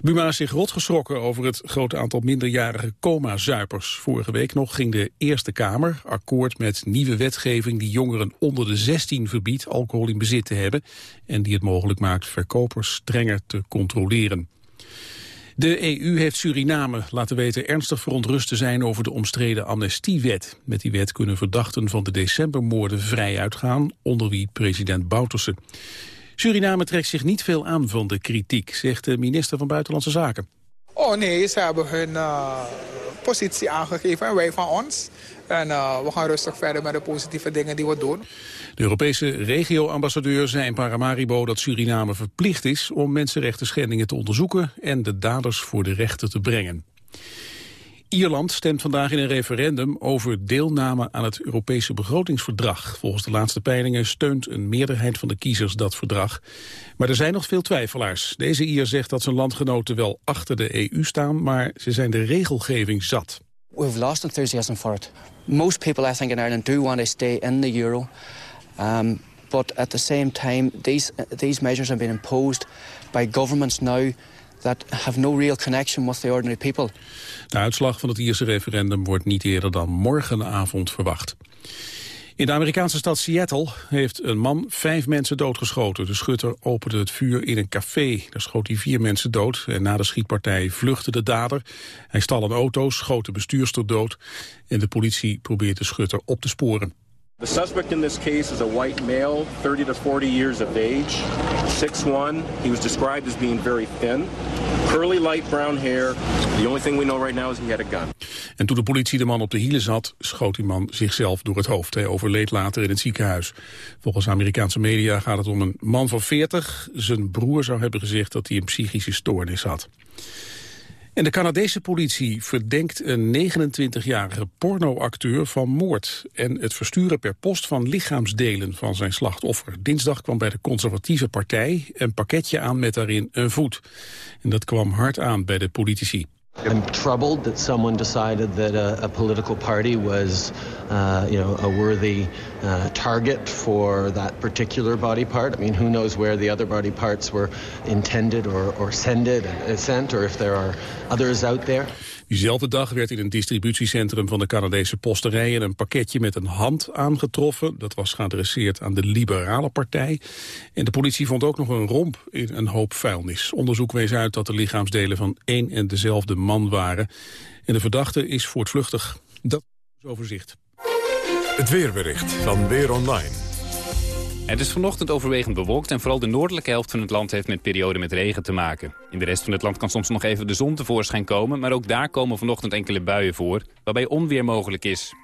Buma is zich rotgeschrokken over het grote aantal minderjarige coma-zuipers. Vorige week nog ging de Eerste Kamer akkoord met nieuwe wetgeving... die jongeren onder de 16 verbiedt alcohol in bezit te hebben... en die het mogelijk maakt verkopers strenger te controleren. De EU heeft Suriname laten weten ernstig verontrust te zijn over de omstreden amnestiewet. Met die wet kunnen verdachten van de decembermoorden vrij uitgaan, onder wie president Bouterse. Suriname trekt zich niet veel aan van de kritiek, zegt de minister van Buitenlandse Zaken. Oh nee, ze hebben hun uh, positie aangegeven en wij van ons. En uh, we gaan rustig verder met de positieve dingen die we doen. De Europese regio-ambassadeur zei in Paramaribo dat Suriname verplicht is om mensenrechten schendingen te onderzoeken en de daders voor de rechter te brengen. Ierland stemt vandaag in een referendum over deelname aan het Europese begrotingsverdrag. Volgens de laatste peilingen steunt een meerderheid van de kiezers dat verdrag. Maar er zijn nog veel twijfelaars. Deze Ier zegt dat zijn landgenoten wel achter de EU staan, maar ze zijn de regelgeving zat. We've lost enthusiasm for it. Most people, I think, in Ireland do want to stay in the euro. Um, but at the same time, these, these measures have been imposed by governments now that have no real connection with the ordinary people. De uitslag van het Ierse referendum wordt niet eerder dan morgenavond verwacht. In de Amerikaanse stad Seattle heeft een man vijf mensen doodgeschoten. De schutter opende het vuur in een café. Daar schoot hij vier mensen dood en na de schietpartij vluchtte de dader. Hij stal een auto, schoot de bestuurster dood en de politie probeert de schutter op te sporen. The suspect in this case is a white male, 30 to 40 years of age, 6'1". He was described as being very thin, curly light brown hair. The only thing we know right now is he had a gun. En toen de politie de man op de hielen zat, schoot die man zichzelf door het hoofd. Hij overleed later in het ziekenhuis. Volgens Amerikaanse media gaat het om een man van 40. Zijn broer zou hebben gezegd dat hij een psychische stoornis had. En de Canadese politie verdenkt een 29-jarige pornoacteur van moord... en het versturen per post van lichaamsdelen van zijn slachtoffer. Dinsdag kwam bij de conservatieve partij een pakketje aan met daarin een voet. En dat kwam hard aan bij de politici. I'm troubled that someone decided that a, a political party was, uh, you know, a worthy uh, target for that particular body part. I mean, who knows where the other body parts were intended or, or sended, uh, sent, or if there are others out there. Diezelfde dag werd in een distributiecentrum van de Canadese posterijen een pakketje met een hand aangetroffen. Dat was geadresseerd aan de Liberale Partij. En de politie vond ook nog een romp in een hoop vuilnis. Onderzoek wees uit dat de lichaamsdelen van één en dezelfde man waren. En de verdachte is voortvluchtig. Dat is overzicht. Het weerbericht van Weer Online. Het is vanochtend overwegend bewolkt en vooral de noordelijke helft van het land heeft met perioden met regen te maken. In de rest van het land kan soms nog even de zon tevoorschijn komen, maar ook daar komen vanochtend enkele buien voor, waarbij onweer mogelijk is.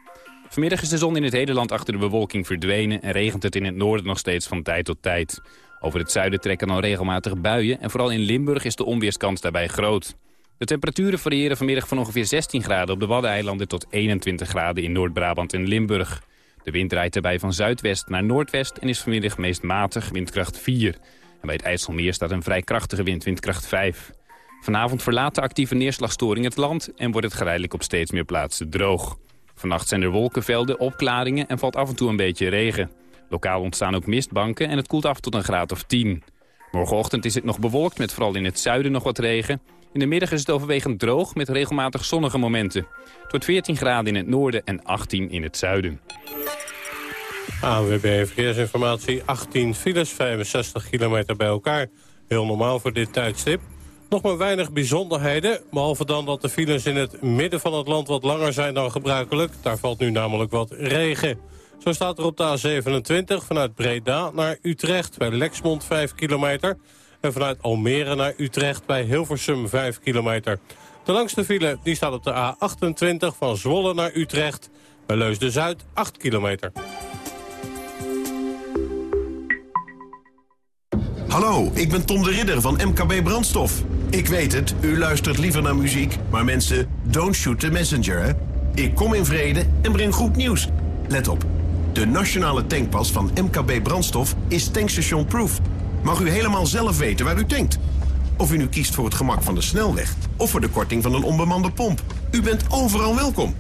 Vanmiddag is de zon in het hele land achter de bewolking verdwenen en regent het in het noorden nog steeds van tijd tot tijd. Over het zuiden trekken dan regelmatig buien en vooral in Limburg is de onweerskans daarbij groot. De temperaturen variëren vanmiddag van ongeveer 16 graden op de Waddeneilanden tot 21 graden in Noord-Brabant en Limburg. De wind draait daarbij van zuidwest naar noordwest en is vanmiddag meest matig, windkracht 4. En bij het IJsselmeer staat een vrij krachtige wind, windkracht 5. Vanavond verlaat de actieve neerslagstoring het land en wordt het geleidelijk op steeds meer plaatsen droog. Vannacht zijn er wolkenvelden, opklaringen en valt af en toe een beetje regen. Lokaal ontstaan ook mistbanken en het koelt af tot een graad of 10. Morgenochtend is het nog bewolkt met vooral in het zuiden nog wat regen. In de middag is het overwegend droog met regelmatig zonnige momenten. Wordt 14 graden in het noorden en 18 in het zuiden. ANWB Verkeersinformatie, 18 files, 65 kilometer bij elkaar. Heel normaal voor dit tijdstip. Nog maar weinig bijzonderheden, behalve dan dat de files in het midden van het land wat langer zijn dan gebruikelijk. Daar valt nu namelijk wat regen. Zo staat er op de A27 vanuit Breda naar Utrecht bij Lexmond 5 kilometer. En vanuit Almere naar Utrecht bij Hilversum 5 kilometer. De langste file die staat op de A28 van Zwolle naar Utrecht bij Leusden-Zuid 8 kilometer. Hallo, ik ben Tom de Ridder van MKB Brandstof. Ik weet het, u luistert liever naar muziek, maar mensen, don't shoot the messenger, hè? Ik kom in vrede en breng goed nieuws. Let op, de nationale tankpas van MKB Brandstof is tankstation proof. Mag u helemaal zelf weten waar u tankt. Of u nu kiest voor het gemak van de snelweg of voor de korting van een onbemande pomp. U bent overal welkom.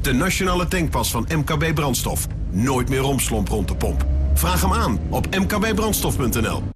De nationale tankpas van MKB Brandstof. Nooit meer romslomp rond de pomp. Vraag hem aan op mkbbrandstof.nl.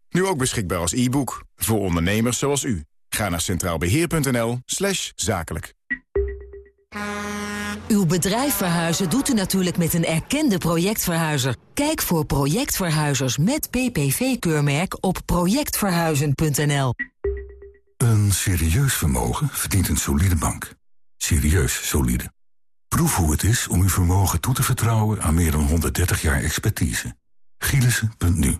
Nu ook beschikbaar als e-book. Voor ondernemers zoals u. Ga naar centraalbeheer.nl slash zakelijk. Uw bedrijf verhuizen doet u natuurlijk met een erkende projectverhuizer. Kijk voor projectverhuizers met PPV-keurmerk op projectverhuizen.nl. Een serieus vermogen verdient een solide bank. Serieus solide. Proef hoe het is om uw vermogen toe te vertrouwen aan meer dan 130 jaar expertise. Gielissen.nu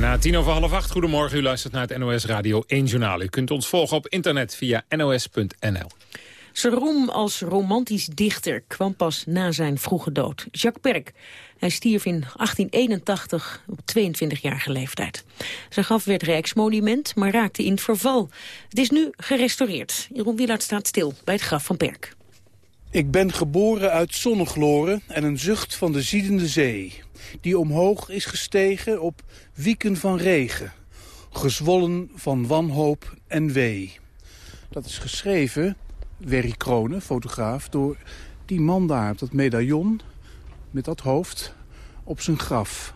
Bijna tien over half acht. Goedemorgen, u luistert naar het NOS Radio 1 Journaal. U kunt ons volgen op internet via nos.nl. Zijn roem als romantisch dichter kwam pas na zijn vroege dood. Jacques Perk. Hij stierf in 1881 op 22-jarige leeftijd. Zijn graf werd rijksmonument, maar raakte in verval. Het is nu gerestaureerd. Jeroen Wielaert staat stil bij het graf van Perk. Ik ben geboren uit zonnegloren en een zucht van de ziedende zee. Die omhoog is gestegen op wieken van regen. Gezwollen van wanhoop en wee. Dat is geschreven Werry Kronen, fotograaf, door die man daar dat medaillon met dat hoofd op zijn graf.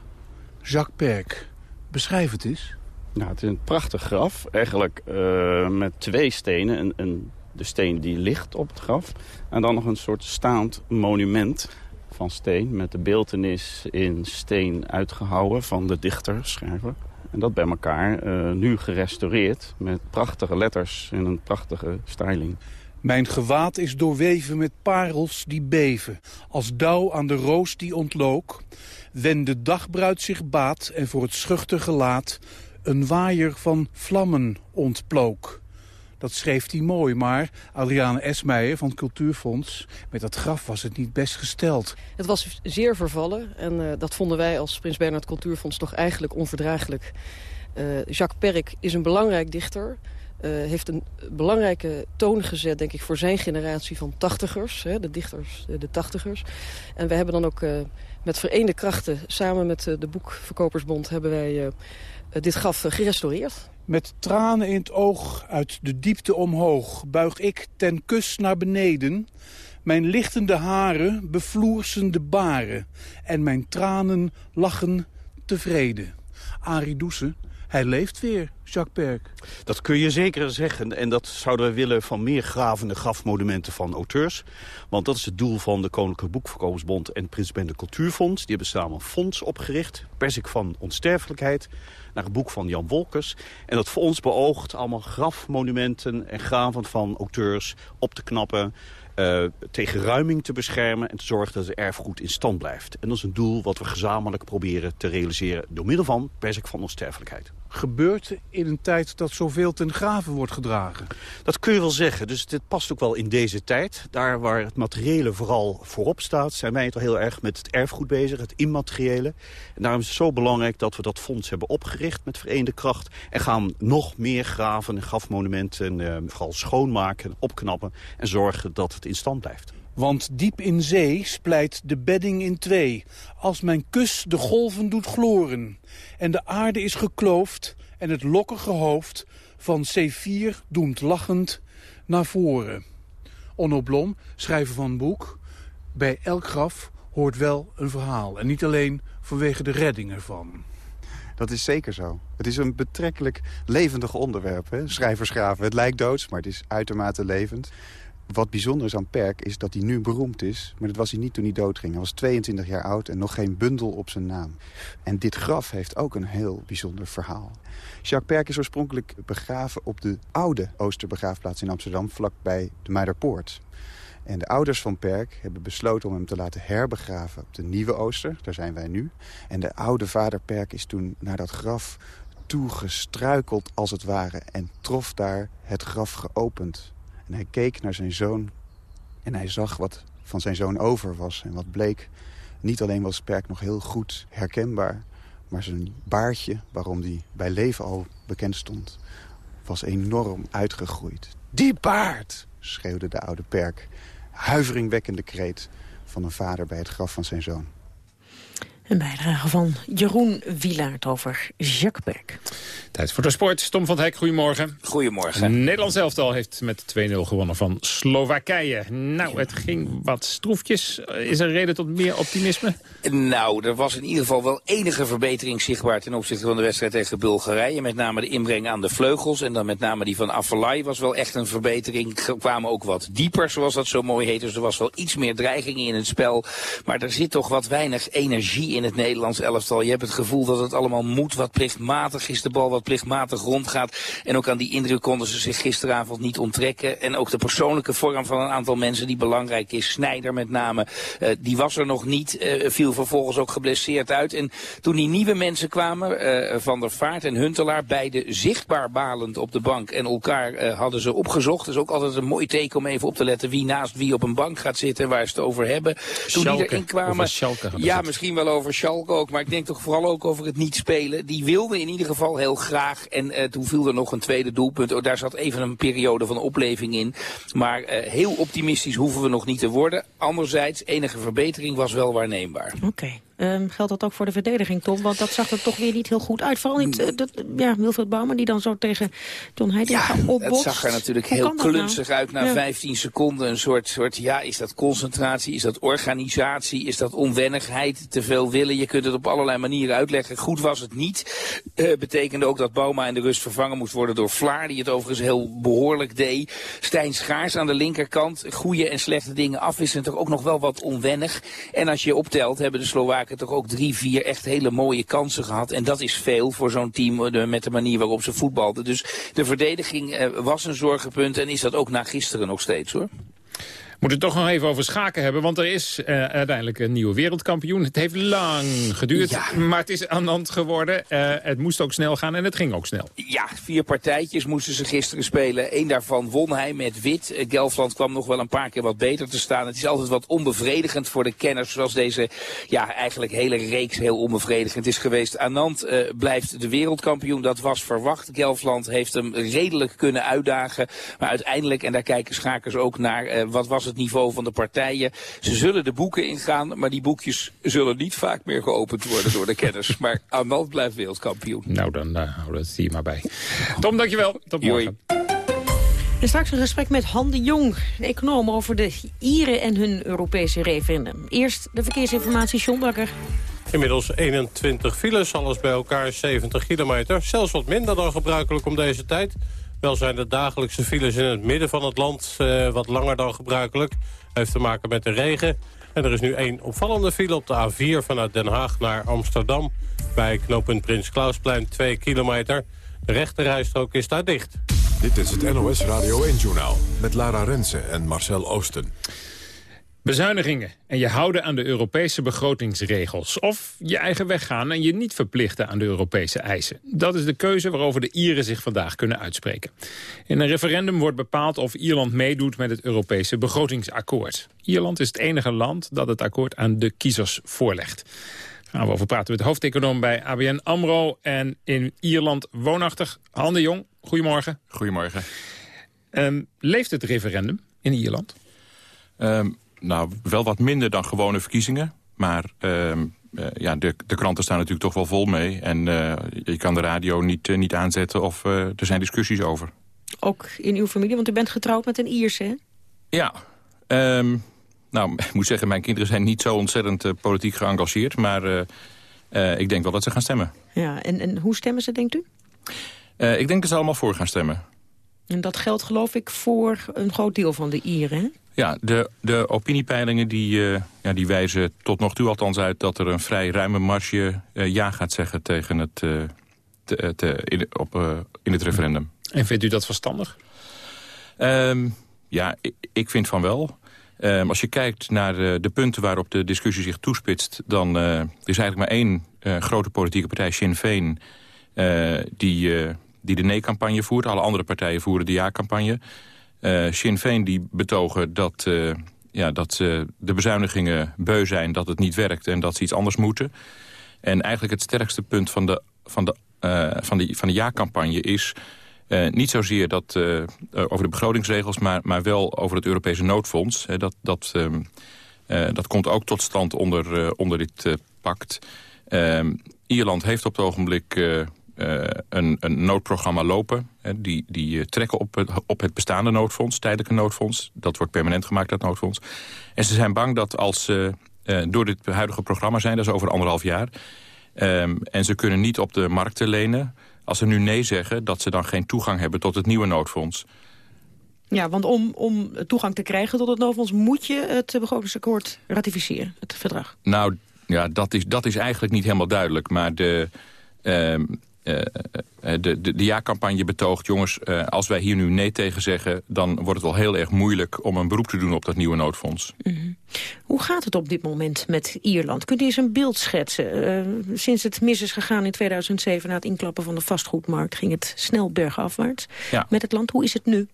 Jacques Perk. Beschrijf het eens. Nou, het is een prachtig graf. Eigenlijk uh, met twee stenen. Een, een, de steen die ligt op het graf. En dan nog een soort staand monument van steen... met de beeltenis in steen uitgehouwen van de dichter, schrijver. En dat bij elkaar uh, nu gerestaureerd met prachtige letters en een prachtige styling. Mijn gewaad is doorweven met parels die beven, als dauw aan de roos die ontlook. Wen de dagbruid zich baat en voor het schuchter gelaat een waaier van vlammen ontplook. Dat schreef hij mooi, maar Adriane Esmeijer van het Cultuurfonds... met dat graf was het niet best gesteld. Het was zeer vervallen en uh, dat vonden wij als Prins Bernhard Cultuurfonds toch eigenlijk onverdraaglijk. Uh, Jacques Perk is een belangrijk dichter... Uh, heeft een belangrijke toon gezet, denk ik, voor zijn generatie van tachtigers. Hè, de dichters, de, tachtigers. En we hebben dan ook met vereende krachten, samen met uh, de Boekverkopersbond... hebben wij dit graf gerestaureerd. Met tranen in het oog uit de diepte omhoog... buig ik ten kus naar beneden... Mijn lichtende haren bevloersen de baren... en mijn tranen lachen tevreden. Arie Douce, hij leeft weer, Jacques Perk. Dat kun je zeker zeggen. En dat zouden we willen van meer gravende grafmonumenten van auteurs. Want dat is het doel van de Koninklijke Boekverkopersbond en Prins Bende Cultuurfonds. Die hebben samen een fonds opgericht. Persik van onsterfelijkheid. Naar een boek van Jan Wolkers. En dat fonds beoogt allemaal grafmonumenten en graven van auteurs op te knappen. Uh, tegen ruiming te beschermen en te zorgen dat het erfgoed in stand blijft. En dat is een doel wat we gezamenlijk proberen te realiseren... door middel van persik van onsterfelijkheid gebeurt in een tijd dat zoveel ten graven wordt gedragen. Dat kun je wel zeggen. Dus dit past ook wel in deze tijd. Daar waar het materiële vooral voorop staat... zijn wij toch heel erg met het erfgoed bezig, het immateriële. En daarom is het zo belangrijk dat we dat fonds hebben opgericht... met vereende kracht. En gaan nog meer graven en grafmonumenten... Eh, vooral schoonmaken, opknappen... en zorgen dat het in stand blijft. Want diep in zee splijt de bedding in twee. Als mijn kus de golven doet gloren. En de aarde is gekloofd en het lokkige hoofd van C4 doemt lachend naar voren. Onno Blom, schrijver van een boek. Bij elk graf hoort wel een verhaal. En niet alleen vanwege de redding ervan. Dat is zeker zo. Het is een betrekkelijk levendig onderwerp. Hè? Schrijversgraven. Het lijkt doods, maar het is uitermate levend. Wat bijzonder is aan Perk is dat hij nu beroemd is. Maar dat was hij niet toen hij doodging. Hij was 22 jaar oud en nog geen bundel op zijn naam. En dit graf heeft ook een heel bijzonder verhaal. Jacques Perk is oorspronkelijk begraven op de oude Oosterbegraafplaats in Amsterdam... vlakbij de Muiderpoort. En de ouders van Perk hebben besloten om hem te laten herbegraven op de Nieuwe Ooster. Daar zijn wij nu. En de oude vader Perk is toen naar dat graf toegestruikeld als het ware... en trof daar het graf geopend. En hij keek naar zijn zoon en hij zag wat van zijn zoon over was. En wat bleek, niet alleen was Perk nog heel goed herkenbaar... maar zijn baardje, waarom hij bij leven al bekend stond... was enorm uitgegroeid. Die baard, schreeuwde de oude Perk. Huiveringwekkende kreet van een vader bij het graf van zijn zoon. Een bijdrage van Jeroen Wielaert over Jacques Perk. Tijd voor de sport. Tom van het Hek, goedemorgen. Goedemorgen. Nederland elftal heeft met 2-0 gewonnen van Slowakije. Nou, het ging wat stroefjes. Is er reden tot meer optimisme? Nou, er was in ieder geval wel enige verbetering zichtbaar... ten opzichte van de wedstrijd tegen Bulgarije. Met name de inbreng aan de vleugels. En dan met name die van Afellay was wel echt een verbetering. Er kwamen ook wat dieper, zoals dat zo mooi heet. Dus er was wel iets meer dreiging in het spel. Maar er zit toch wat weinig energie in het Nederlands elftal. Je hebt het gevoel dat het allemaal moet, wat plichtmatig is. De bal wat plichtmatig rondgaat. En ook aan die indruk konden ze zich gisteravond niet onttrekken. En ook de persoonlijke vorm van een aantal mensen die belangrijk is. Snijder met name, uh, die was er nog niet. Uh, viel vervolgens ook geblesseerd uit. En toen die nieuwe mensen kwamen, uh, Van der Vaart en Huntelaar, beide zichtbaar balend op de bank. En elkaar hadden ze opgezocht. Dat is ook altijd een mooi teken om even op te letten wie naast wie op een bank gaat zitten en waar ze het over hebben. Toen Schalke, die erin kwamen. Ja, misschien wel over Schalke ook. Maar ik denk toch vooral ook over het niet spelen. Die wilde in ieder geval heel graag. En uh, toen viel er nog een tweede doelpunt. Oh, daar zat even een periode van opleving in. Maar uh, heel optimistisch hoeven we nog niet te worden. Anderzijds, enige verbetering was wel waarneembaar. Oké. Um, geldt dat ook voor de verdediging, Tom? Want dat zag er toch weer niet heel goed uit. Vooral niet uh, dat, ja, Wilfred Bouwman die dan zo tegen John Heiding ja, opbokst. het zag er natuurlijk Hoe heel klunzig nou? uit na ja. 15 seconden. Een soort, soort, ja, is dat concentratie, is dat organisatie, is dat onwennigheid, te veel willen? Je kunt het op allerlei manieren uitleggen. Goed was het niet. Uh, betekende ook dat Bouma in de rust vervangen moest worden door Vlaar, die het overigens heel behoorlijk deed. Stijn Schaars aan de linkerkant. Goede en slechte dingen afwisselen, toch ook nog wel wat onwennig. En als je optelt, hebben de Slowaken toch ook drie, vier echt hele mooie kansen gehad. En dat is veel voor zo'n team de, met de manier waarop ze voetbalden. Dus de verdediging uh, was een zorgenpunt en is dat ook na gisteren nog steeds hoor. Moet het toch nog even over schaken hebben, want er is uh, uiteindelijk een nieuwe wereldkampioen. Het heeft lang geduurd, ja. maar het is aan de hand geworden. Uh, het moest ook snel gaan en het ging ook snel. Ja, vier partijtjes moesten ze gisteren spelen. Eén daarvan won hij met wit. Uh, Gelfland kwam nog wel een paar keer wat beter te staan. Het is altijd wat onbevredigend voor de kenners, zoals deze ja, eigenlijk hele reeks heel onbevredigend is geweest. Anand blijft de wereldkampioen, dat was verwacht. Gelfland heeft hem redelijk kunnen uitdagen. Maar uiteindelijk, en daar kijken schakers ook naar, wat was het het niveau van de partijen. Ze zullen de boeken ingaan, maar die boekjes zullen niet vaak meer geopend worden door de kenners. Maar Arnold blijft wereldkampioen. Nou, dan uh, houden we het hier maar bij. Tom, dankjewel. Tot morgen. En straks een gesprek met Han de Jong, een econoom over de Ieren en hun Europese referendum. Eerst de verkeersinformatie, John Bakker. Inmiddels 21 files, alles bij elkaar 70 kilometer. Zelfs wat minder dan gebruikelijk om deze tijd. Wel zijn de dagelijkse files in het midden van het land uh, wat langer dan gebruikelijk. Heeft te maken met de regen. En er is nu één opvallende file op de A4 vanuit Den Haag naar Amsterdam. Bij knooppunt Prins Klausplein 2 kilometer. De rechterrijstrook is daar dicht. Dit is het NOS Radio 1-journaal met Lara Rensen en Marcel Oosten. Bezuinigingen en je houden aan de Europese begrotingsregels. Of je eigen weg gaan en je niet verplichten aan de Europese eisen. Dat is de keuze waarover de Ieren zich vandaag kunnen uitspreken. In een referendum wordt bepaald of Ierland meedoet met het Europese begrotingsakkoord. Ierland is het enige land dat het akkoord aan de kiezers voorlegt. Gaan we over praten met de hoofdeconoom bij ABN AMRO en in Ierland woonachtig. Han de Jong, goedemorgen. Goedemorgen. Um, leeft het referendum in Ierland? Um, nou, wel wat minder dan gewone verkiezingen. Maar uh, uh, ja, de, de kranten staan natuurlijk toch wel vol mee. En uh, je kan de radio niet, uh, niet aanzetten of er zijn discussies over. Ook in uw familie, want u bent getrouwd met een Ierse, hè? Ja. Um, nou, ik moet zeggen, mijn kinderen zijn niet zo ontzettend politiek geëngageerd. Maar ik denk wel dat ze gaan stemmen. Ja, en, en hoe stemmen ze, denkt u? ik denk dat ze allemaal voor gaan stemmen. En dat geldt geloof ik voor een groot deel van de Ieren, hè? Ja, de, de opiniepeilingen die, uh, ja, die wijzen tot nog toe althans uit... dat er een vrij ruime marge uh, ja gaat zeggen tegen het, uh, te, te, in, op, in het referendum. En vindt u dat verstandig? Um, ja, ik, ik, vind van wel. Um, als je kijkt naar de, de, punten waarop de discussie zich toespitst... dan er is eigenlijk maar één grote politieke partij, Sinn Féin... die, die de nee-campagne voert. Alle andere partijen voeren de ja-campagne... Uh, Sinn Féin die betogen dat, uh, ja, dat uh, de bezuinigingen beu zijn, dat het niet werkt en dat ze iets anders moeten. En eigenlijk het sterkste punt van de, van de, van de, van de ja-campagne is... niet zozeer dat, over de begrotingsregels, maar, maar wel over het Europese noodfonds. dat, dat, ehm, dat komt ook tot stand onder, onder dit pact. Ehm, Ierland heeft op het ogenblik een, een noodprogramma lopen. Hè, die die trekken op het, op het bestaande noodfonds, tijdelijke noodfonds. Dat wordt permanent gemaakt, dat noodfonds. En ze zijn bang dat als ze door dit huidige programma zijn... dat is over anderhalf jaar... Ehm, en ze kunnen niet op de markten lenen. Als ze nu nee zeggen, dat ze dan geen toegang hebben tot het nieuwe noodfonds. Ja, want om, om toegang te krijgen tot het noodfonds... moet je het begrotingsakkoord ratificeren, het verdrag. Nou, ja, dat is, dat is eigenlijk niet helemaal duidelijk. Maar de, uh, de, de, de ja-campagne betoogt... jongens, uh, als wij hier nu nee tegen zeggen... dan wordt het wel heel erg moeilijk om een beroep te doen op dat nieuwe noodfonds. Mm -hmm. Hoe gaat het op dit moment met Ierland? Kunt u eens een beeld schetsen? Uh, sinds het mis is gegaan in 2007 na het inklappen van de vastgoedmarkt... ging het snel bergafwaarts ja. met het land. Hoe is het nu?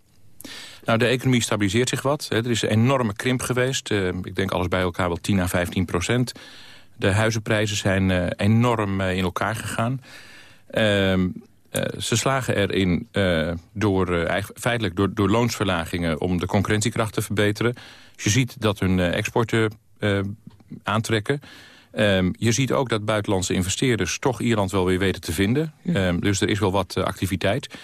Nou, de economie stabiliseert zich wat. Er is een enorme krimp geweest. Uh, ik denk alles bij elkaar wel 10 à 15 procent. De huizenprijzen zijn enorm in elkaar gegaan. Ehm, ze slagen erin door, feitelijk door, door loonsverlagingen... om de concurrentiekracht te verbeteren. Dus je ziet dat hun exporten aantrekken. Um, je ziet ook dat buitenlandse investeerders toch Ierland wel weer weten te vinden. Um, dus er is wel wat activiteit.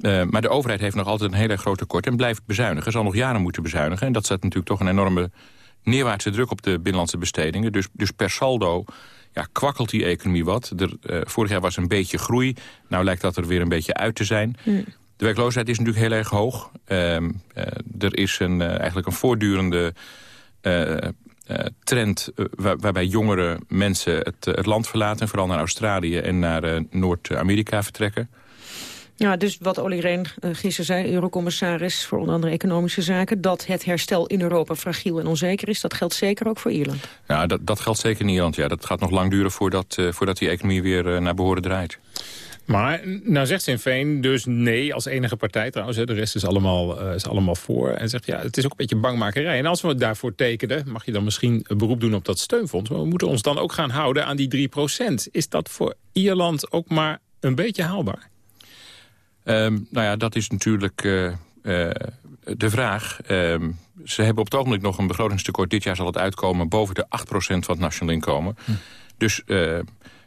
Maar de overheid heeft nog altijd een hele groot tekort en blijft bezuinigen. Zal nog jaren moeten bezuinigen. En dat zet natuurlijk toch een enorme neerwaartse druk op de binnenlandse bestedingen. Dus, dus per saldo ja, kwakkelt die economie wat. Er, uh, vorig jaar was een beetje groei. Nou lijkt dat er weer een beetje uit te zijn. Mm. De werkloosheid is natuurlijk heel erg hoog. Uh, uh, er is een, eigenlijk een voortdurende trend... Waar, waarbij jongere mensen het, het land verlaten... vooral naar Australië en naar Noord-Amerika vertrekken. Ja, dus wat Olly Rehn uh, gisteren zei, eurocommissaris voor onder andere economische zaken... dat het herstel in Europa fragiel en onzeker is, dat geldt zeker ook voor Ierland. Ja, dat, dat geldt zeker in Ierland. Ja. Dat gaat nog lang duren voordat, uh, voordat die economie weer uh, naar behoren draait. Maar nou zegt Sinn Féin dus nee als enige partij trouwens. Hè, de rest is allemaal, uh, is allemaal voor. En zegt ja, het is ook een beetje bangmakerij. En als we het daarvoor tekenen, mag je dan misschien een beroep doen op dat steunfonds. Maar we moeten ons dan ook gaan houden aan die 3% Is dat voor Ierland ook maar een beetje haalbaar? Um, nou ja, dat is natuurlijk uh, uh, de vraag. Um, ze hebben op het ogenblik nog een begrotingstekort. Dit jaar zal het uitkomen boven de 8% van het nationaal inkomen. Hm. Dus uh,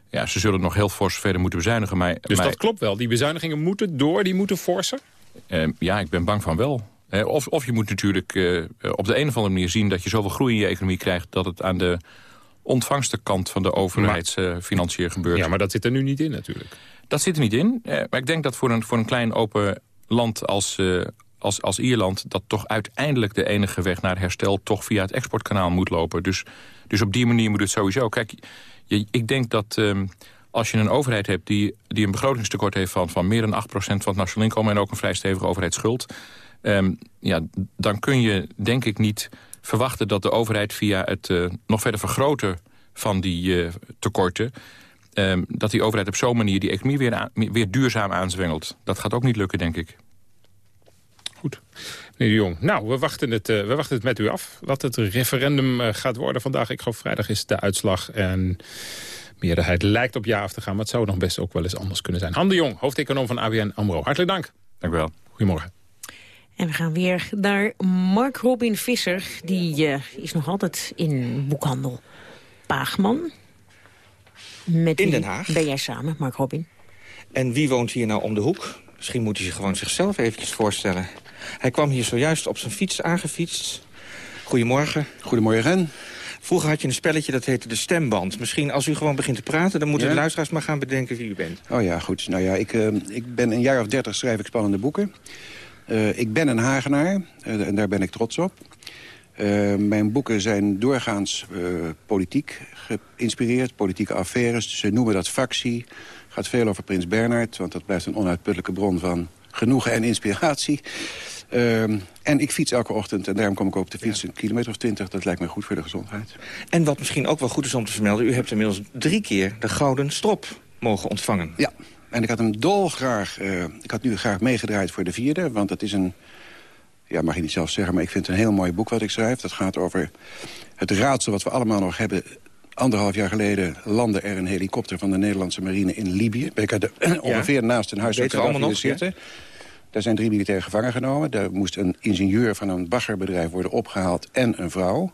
ja, ze zullen nog heel fors verder moeten bezuinigen. Maar, dus maar, dat klopt wel? Die bezuinigingen moeten door, die moeten forsen? Um, ja, ik ben bang van wel. Of, of je moet natuurlijk op de een of andere manier zien... dat je zoveel groei in je economie krijgt... dat het aan de ontvangstenkant van de overheidsfinanciën gebeurt. Ja, maar dat zit er nu niet in natuurlijk. Dat zit er niet in. Eh, maar ik denk dat voor een, voor een klein open land als, uh, als, als Ierland... dat toch uiteindelijk de enige weg naar herstel... toch via het exportkanaal moet lopen. Dus, dus op die manier moet het sowieso. Kijk, ik denk dat um, als je een overheid hebt... die, die een begrotingstekort heeft van, van meer dan 8% van het nationaal inkomen... en ook een vrij stevige overheidsschuld... Um, ja, dan kun je denk ik niet verwachten dat de overheid via het uh, nog verder vergroten van die tekorten um, dat die overheid op zo'n manier die economie weer, aan, weer duurzaam aanzwengelt. Dat gaat ook niet lukken, denk ik. Goed. Meneer de Jong, nou, we wachten, het, uh, we wachten het met u af. Wat het referendum uh, gaat worden vandaag. Ik geloof vrijdag is de uitslag. En meerderheid lijkt op ja af te gaan. Maar het zou nog best ook wel eens anders kunnen zijn. Han de Jong, hoofdeconoom van ABN AMRO. Hartelijk dank. Dank u wel. Goedemorgen. En we gaan weer naar Mark Robin Visser. Die uh, is nog altijd in boekhandel Paagman. Met in Den Haag. ben jij samen, Mark Robin? En wie woont hier nou om de hoek? Misschien moet hij zich gewoon zichzelf eventjes voorstellen. Hij kwam hier zojuist op zijn fiets aangefietst. Goedemorgen. Goedemorgen. Vroeger had je een spelletje dat heette de stemband. Misschien als u gewoon begint te praten... dan moeten ja? de luisteraars maar gaan bedenken wie u bent. Oh ja, goed. Nou ja, ik, uh, ik ben een jaar of dertig schrijf ik spannende boeken. Uh, ik ben een Hagenaar uh, en daar ben ik trots op. Uh, mijn boeken zijn doorgaans uh, politiek geïnspireerd, politieke affaires. Ze noemen dat factie. gaat veel over Prins Bernhard, want dat blijft een onuitputtelijke bron van genoegen en inspiratie. Uh, en ik fiets elke ochtend en daarom kom ik op de fiets ja. een kilometer of twintig. Dat lijkt me goed voor de gezondheid. En wat misschien ook wel goed is om te vermelden... u hebt inmiddels drie keer de Gouden Strop mogen ontvangen. Ja, en ik had hem dolgraag... Uh, ik had nu graag meegedraaid voor de vierde, want dat is een ja, mag je niet zelf zeggen, maar ik vind het een heel mooi boek wat ik schrijf. Dat gaat over het raadsel wat we allemaal nog hebben. Anderhalf jaar geleden landde er een helikopter van de Nederlandse marine in Libië. Ben ik ja. ongeveer naast een huis van allemaal nog zitten. Daar zijn drie militairen gevangen genomen. Daar moest een ingenieur van een baggerbedrijf worden opgehaald en een vrouw.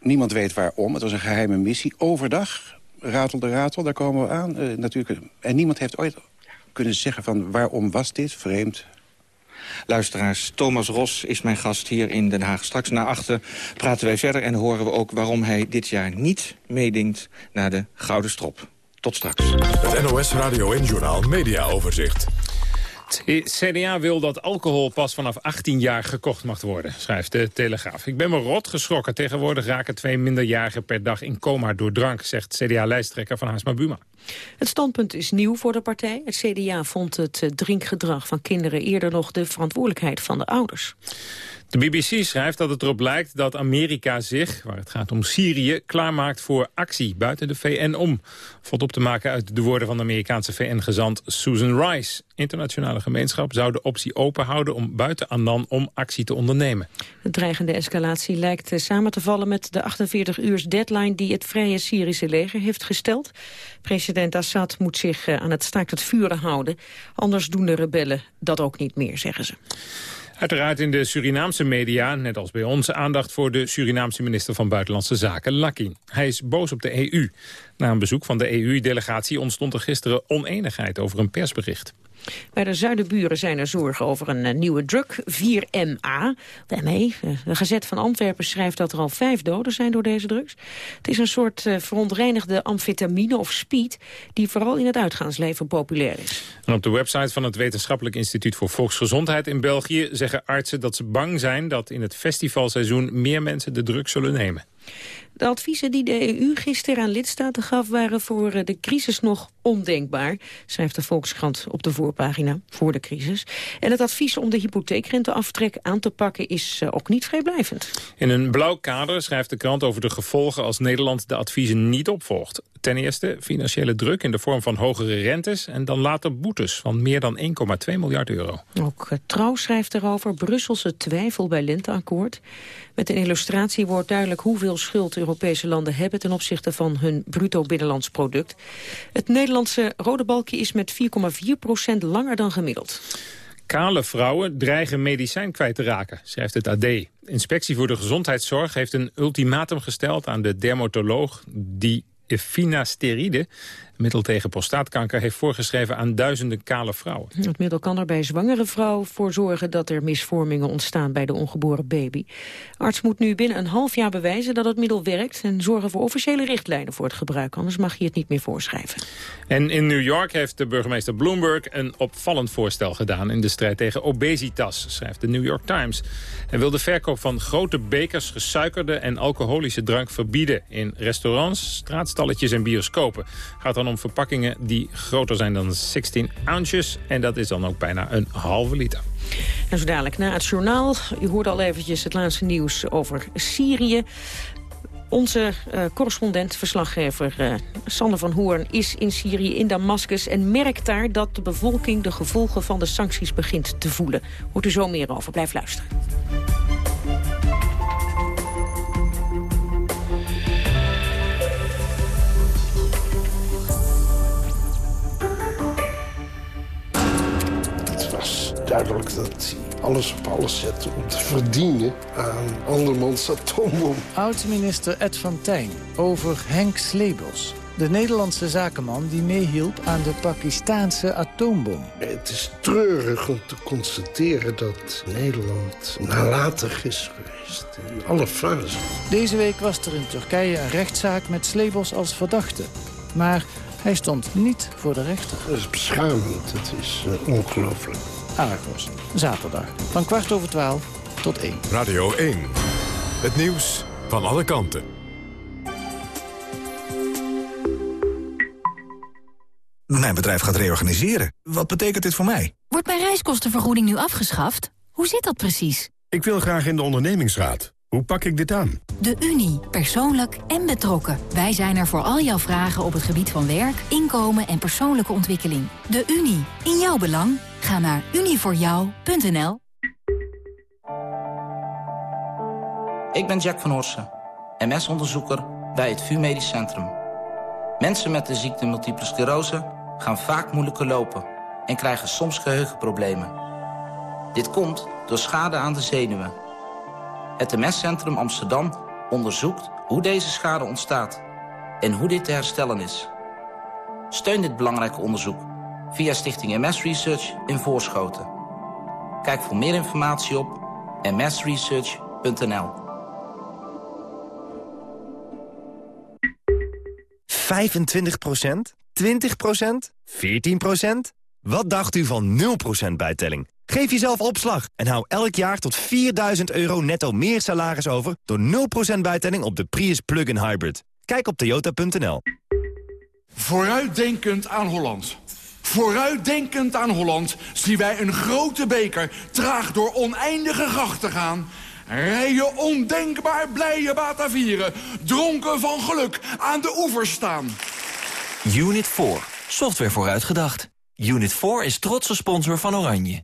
Niemand weet waarom. Het was een geheime missie. Overdag ratel de ratel, daar komen we aan. Uh, natuurlijk, en niemand heeft ooit kunnen zeggen van waarom was dit vreemd. Luisteraars, Thomas Ros is mijn gast hier in Den Haag. Straks na achter praten wij verder en horen we ook waarom hij dit jaar niet meedingt naar de Gouden Strop. Tot straks. Het NOS Radio en Journaal Media Overzicht. Het CDA wil dat alcohol pas vanaf 18 jaar gekocht mag worden, schrijft de Telegraaf. Ik ben me rot geschrokken. Tegenwoordig raken twee minderjarigen per dag in coma door drank, zegt CDA-lijsttrekker van Haasma Buma. Het standpunt is nieuw voor de partij. Het CDA vond het eh, drinkgedrag van kinderen eerder nog de verantwoordelijkheid van de ouders. De BBC schrijft dat het erop lijkt dat Amerika zich, waar het gaat om Syrië, klaarmaakt voor actie buiten de VN om. Valt op te maken uit de woorden van de Amerikaanse VN-gezant Susan Rice. Internationale gemeenschap zou de optie openhouden om buiten Annan om actie te ondernemen. De dreigende escalatie lijkt eh, samen te vallen met de 48 uurs deadline die het Vrije Syrische leger heeft gesteld. President Assad moet zich eh, aan het staakt het vuren houden. Anders doen de rebellen dat ook niet meer, zeggen ze. Uiteraard in de Surinaamse media, net als bij ons, aandacht voor de Surinaamse minister van Buitenlandse Zaken, Lakin. Hij is boos op de EU. Na een bezoek van de EU-delegatie ontstond er gisteren oneenigheid over een persbericht. Bij de zuidenburen zijn er zorgen over een eh, nieuwe drug, 4MA. De ME, eh, Gazet van Antwerpen schrijft dat er al vijf doden zijn door deze drugs. Het is een soort uh, verontreinigde amfetamine of speed... die vooral in het uitgaansleven populair is. En op de website van het Wetenschappelijk Instituut voor Volksgezondheid in België... zeggen artsen dat ze bang zijn dat in het festivalseizoen... meer mensen de drug zullen nemen. De adviezen die de EU gisteren aan lidstaten gaf... waren voor eh, de crisis nog ondenkbaar, schrijft de Volkskrant op de voorpagina voor de crisis. En het advies om de hypotheekrenteaftrek aan te pakken is eh, ook niet vrijblijvend. In een blauw kader schrijft de krant over de gevolgen als Nederland de adviezen niet opvolgt. Ten eerste financiële druk in de vorm van hogere rentes... en dan later boetes van meer dan 1,2 miljard euro. Ook Trouw schrijft erover Brusselse twijfel bij lenteakkoord. Met een illustratie wordt duidelijk hoeveel schuld Europese landen hebben... ten opzichte van hun bruto binnenlands product. Het Nederlandse rode balkje is met 4,4% langer dan gemiddeld. Kale vrouwen dreigen medicijn kwijt te raken, schrijft het AD. Inspectie voor de Gezondheidszorg heeft een ultimatum gesteld aan de dermatoloog... die finasteride, middel tegen prostaatkanker, heeft voorgeschreven aan duizenden kale vrouwen. Het middel kan er bij zwangere vrouwen voor zorgen dat er misvormingen ontstaan bij de ongeboren baby. Arts moet nu binnen een half jaar bewijzen dat het middel werkt en zorgen voor officiële richtlijnen voor het gebruik, anders mag je het niet meer voorschrijven. En in New York heeft de burgemeester Bloomberg een opvallend voorstel gedaan in de strijd tegen obesitas, schrijft de New York Times. Hij wil de verkoop van grote bekers gesuikerde en alcoholische drank verbieden in restaurants, straatstalletjes en bioscopen. Gaat dan om verpakkingen die groter zijn dan 16 ounces. En dat is dan ook bijna een halve liter. En zo dadelijk na het journaal. U hoort al eventjes het laatste nieuws over Syrië. Onze uh, correspondent, verslaggever uh, Sander van Hoorn is in Syrië, in Damascus... en merkt daar dat de bevolking de gevolgen van de sancties begint te voelen. Hoort u zo meer over. Blijf luisteren. Duidelijk dat hij alles op alles zette om te verdienen aan andermans atoombom. Oud-minister Ed van Tijn over Henk Slebels. De Nederlandse zakenman die meehielp aan de Pakistaanse atoombom. Het is treurig om te constateren dat Nederland nalatig is geweest. In alle fasen. Deze week was er in Turkije een rechtszaak met Slebels als verdachte. Maar hij stond niet voor de rechter. Dat is beschamend. Het is uh, ongelooflijk. Argos. Zaterdag. Van kwart over twaalf tot één. Radio 1. Het nieuws van alle kanten. Mijn bedrijf gaat reorganiseren. Wat betekent dit voor mij? Wordt mijn reiskostenvergoeding nu afgeschaft? Hoe zit dat precies? Ik wil graag in de ondernemingsraad. Hoe pak ik dit aan? De Unie. Persoonlijk en betrokken. Wij zijn er voor al jouw vragen op het gebied van werk, inkomen en persoonlijke ontwikkeling. De Unie. In jouw belang. Ga naar unievoorjou.nl Ik ben Jack van Horsen, MS-onderzoeker bij het VU Medisch Centrum. Mensen met de ziekte multiple sclerose gaan vaak moeilijker lopen... en krijgen soms geheugenproblemen. Dit komt door schade aan de zenuwen. Het MS-centrum Amsterdam onderzoekt hoe deze schade ontstaat... en hoe dit te herstellen is. Steun dit belangrijke onderzoek via Stichting MS Research in Voorschoten. Kijk voor meer informatie op msresearch.nl 25% 20% 14 Wat dacht u van 0% bijtelling? Geef jezelf opslag en hou elk jaar tot 4000 euro netto meer salaris over... door 0% bijtelling op de Prius Plug-in Hybrid. Kijk op toyota.nl. Vooruitdenkend aan Holland. Vooruitdenkend aan Holland zien wij een grote beker traag door oneindige grachten gaan... Rijden ondenkbaar blije Batavieren, dronken van geluk, aan de oevers staan. Unit 4, software vooruitgedacht. Unit 4 is trotse sponsor van Oranje.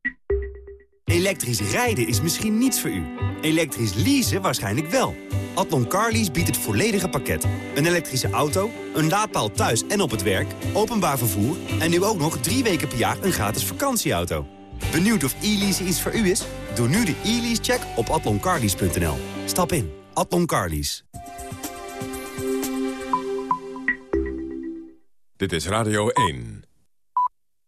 Elektrisch rijden is misschien niets voor u. Elektrisch leasen waarschijnlijk wel. Adlon Carlease biedt het volledige pakket. Een elektrische auto, een laadpaal thuis en op het werk, openbaar vervoer... en nu ook nog drie weken per jaar een gratis vakantieauto. Benieuwd of e-lease iets voor u is? Doe nu de e-lease-check op atloncarlease.nl. Stap in. Atlon Carlease. Dit is Radio 1.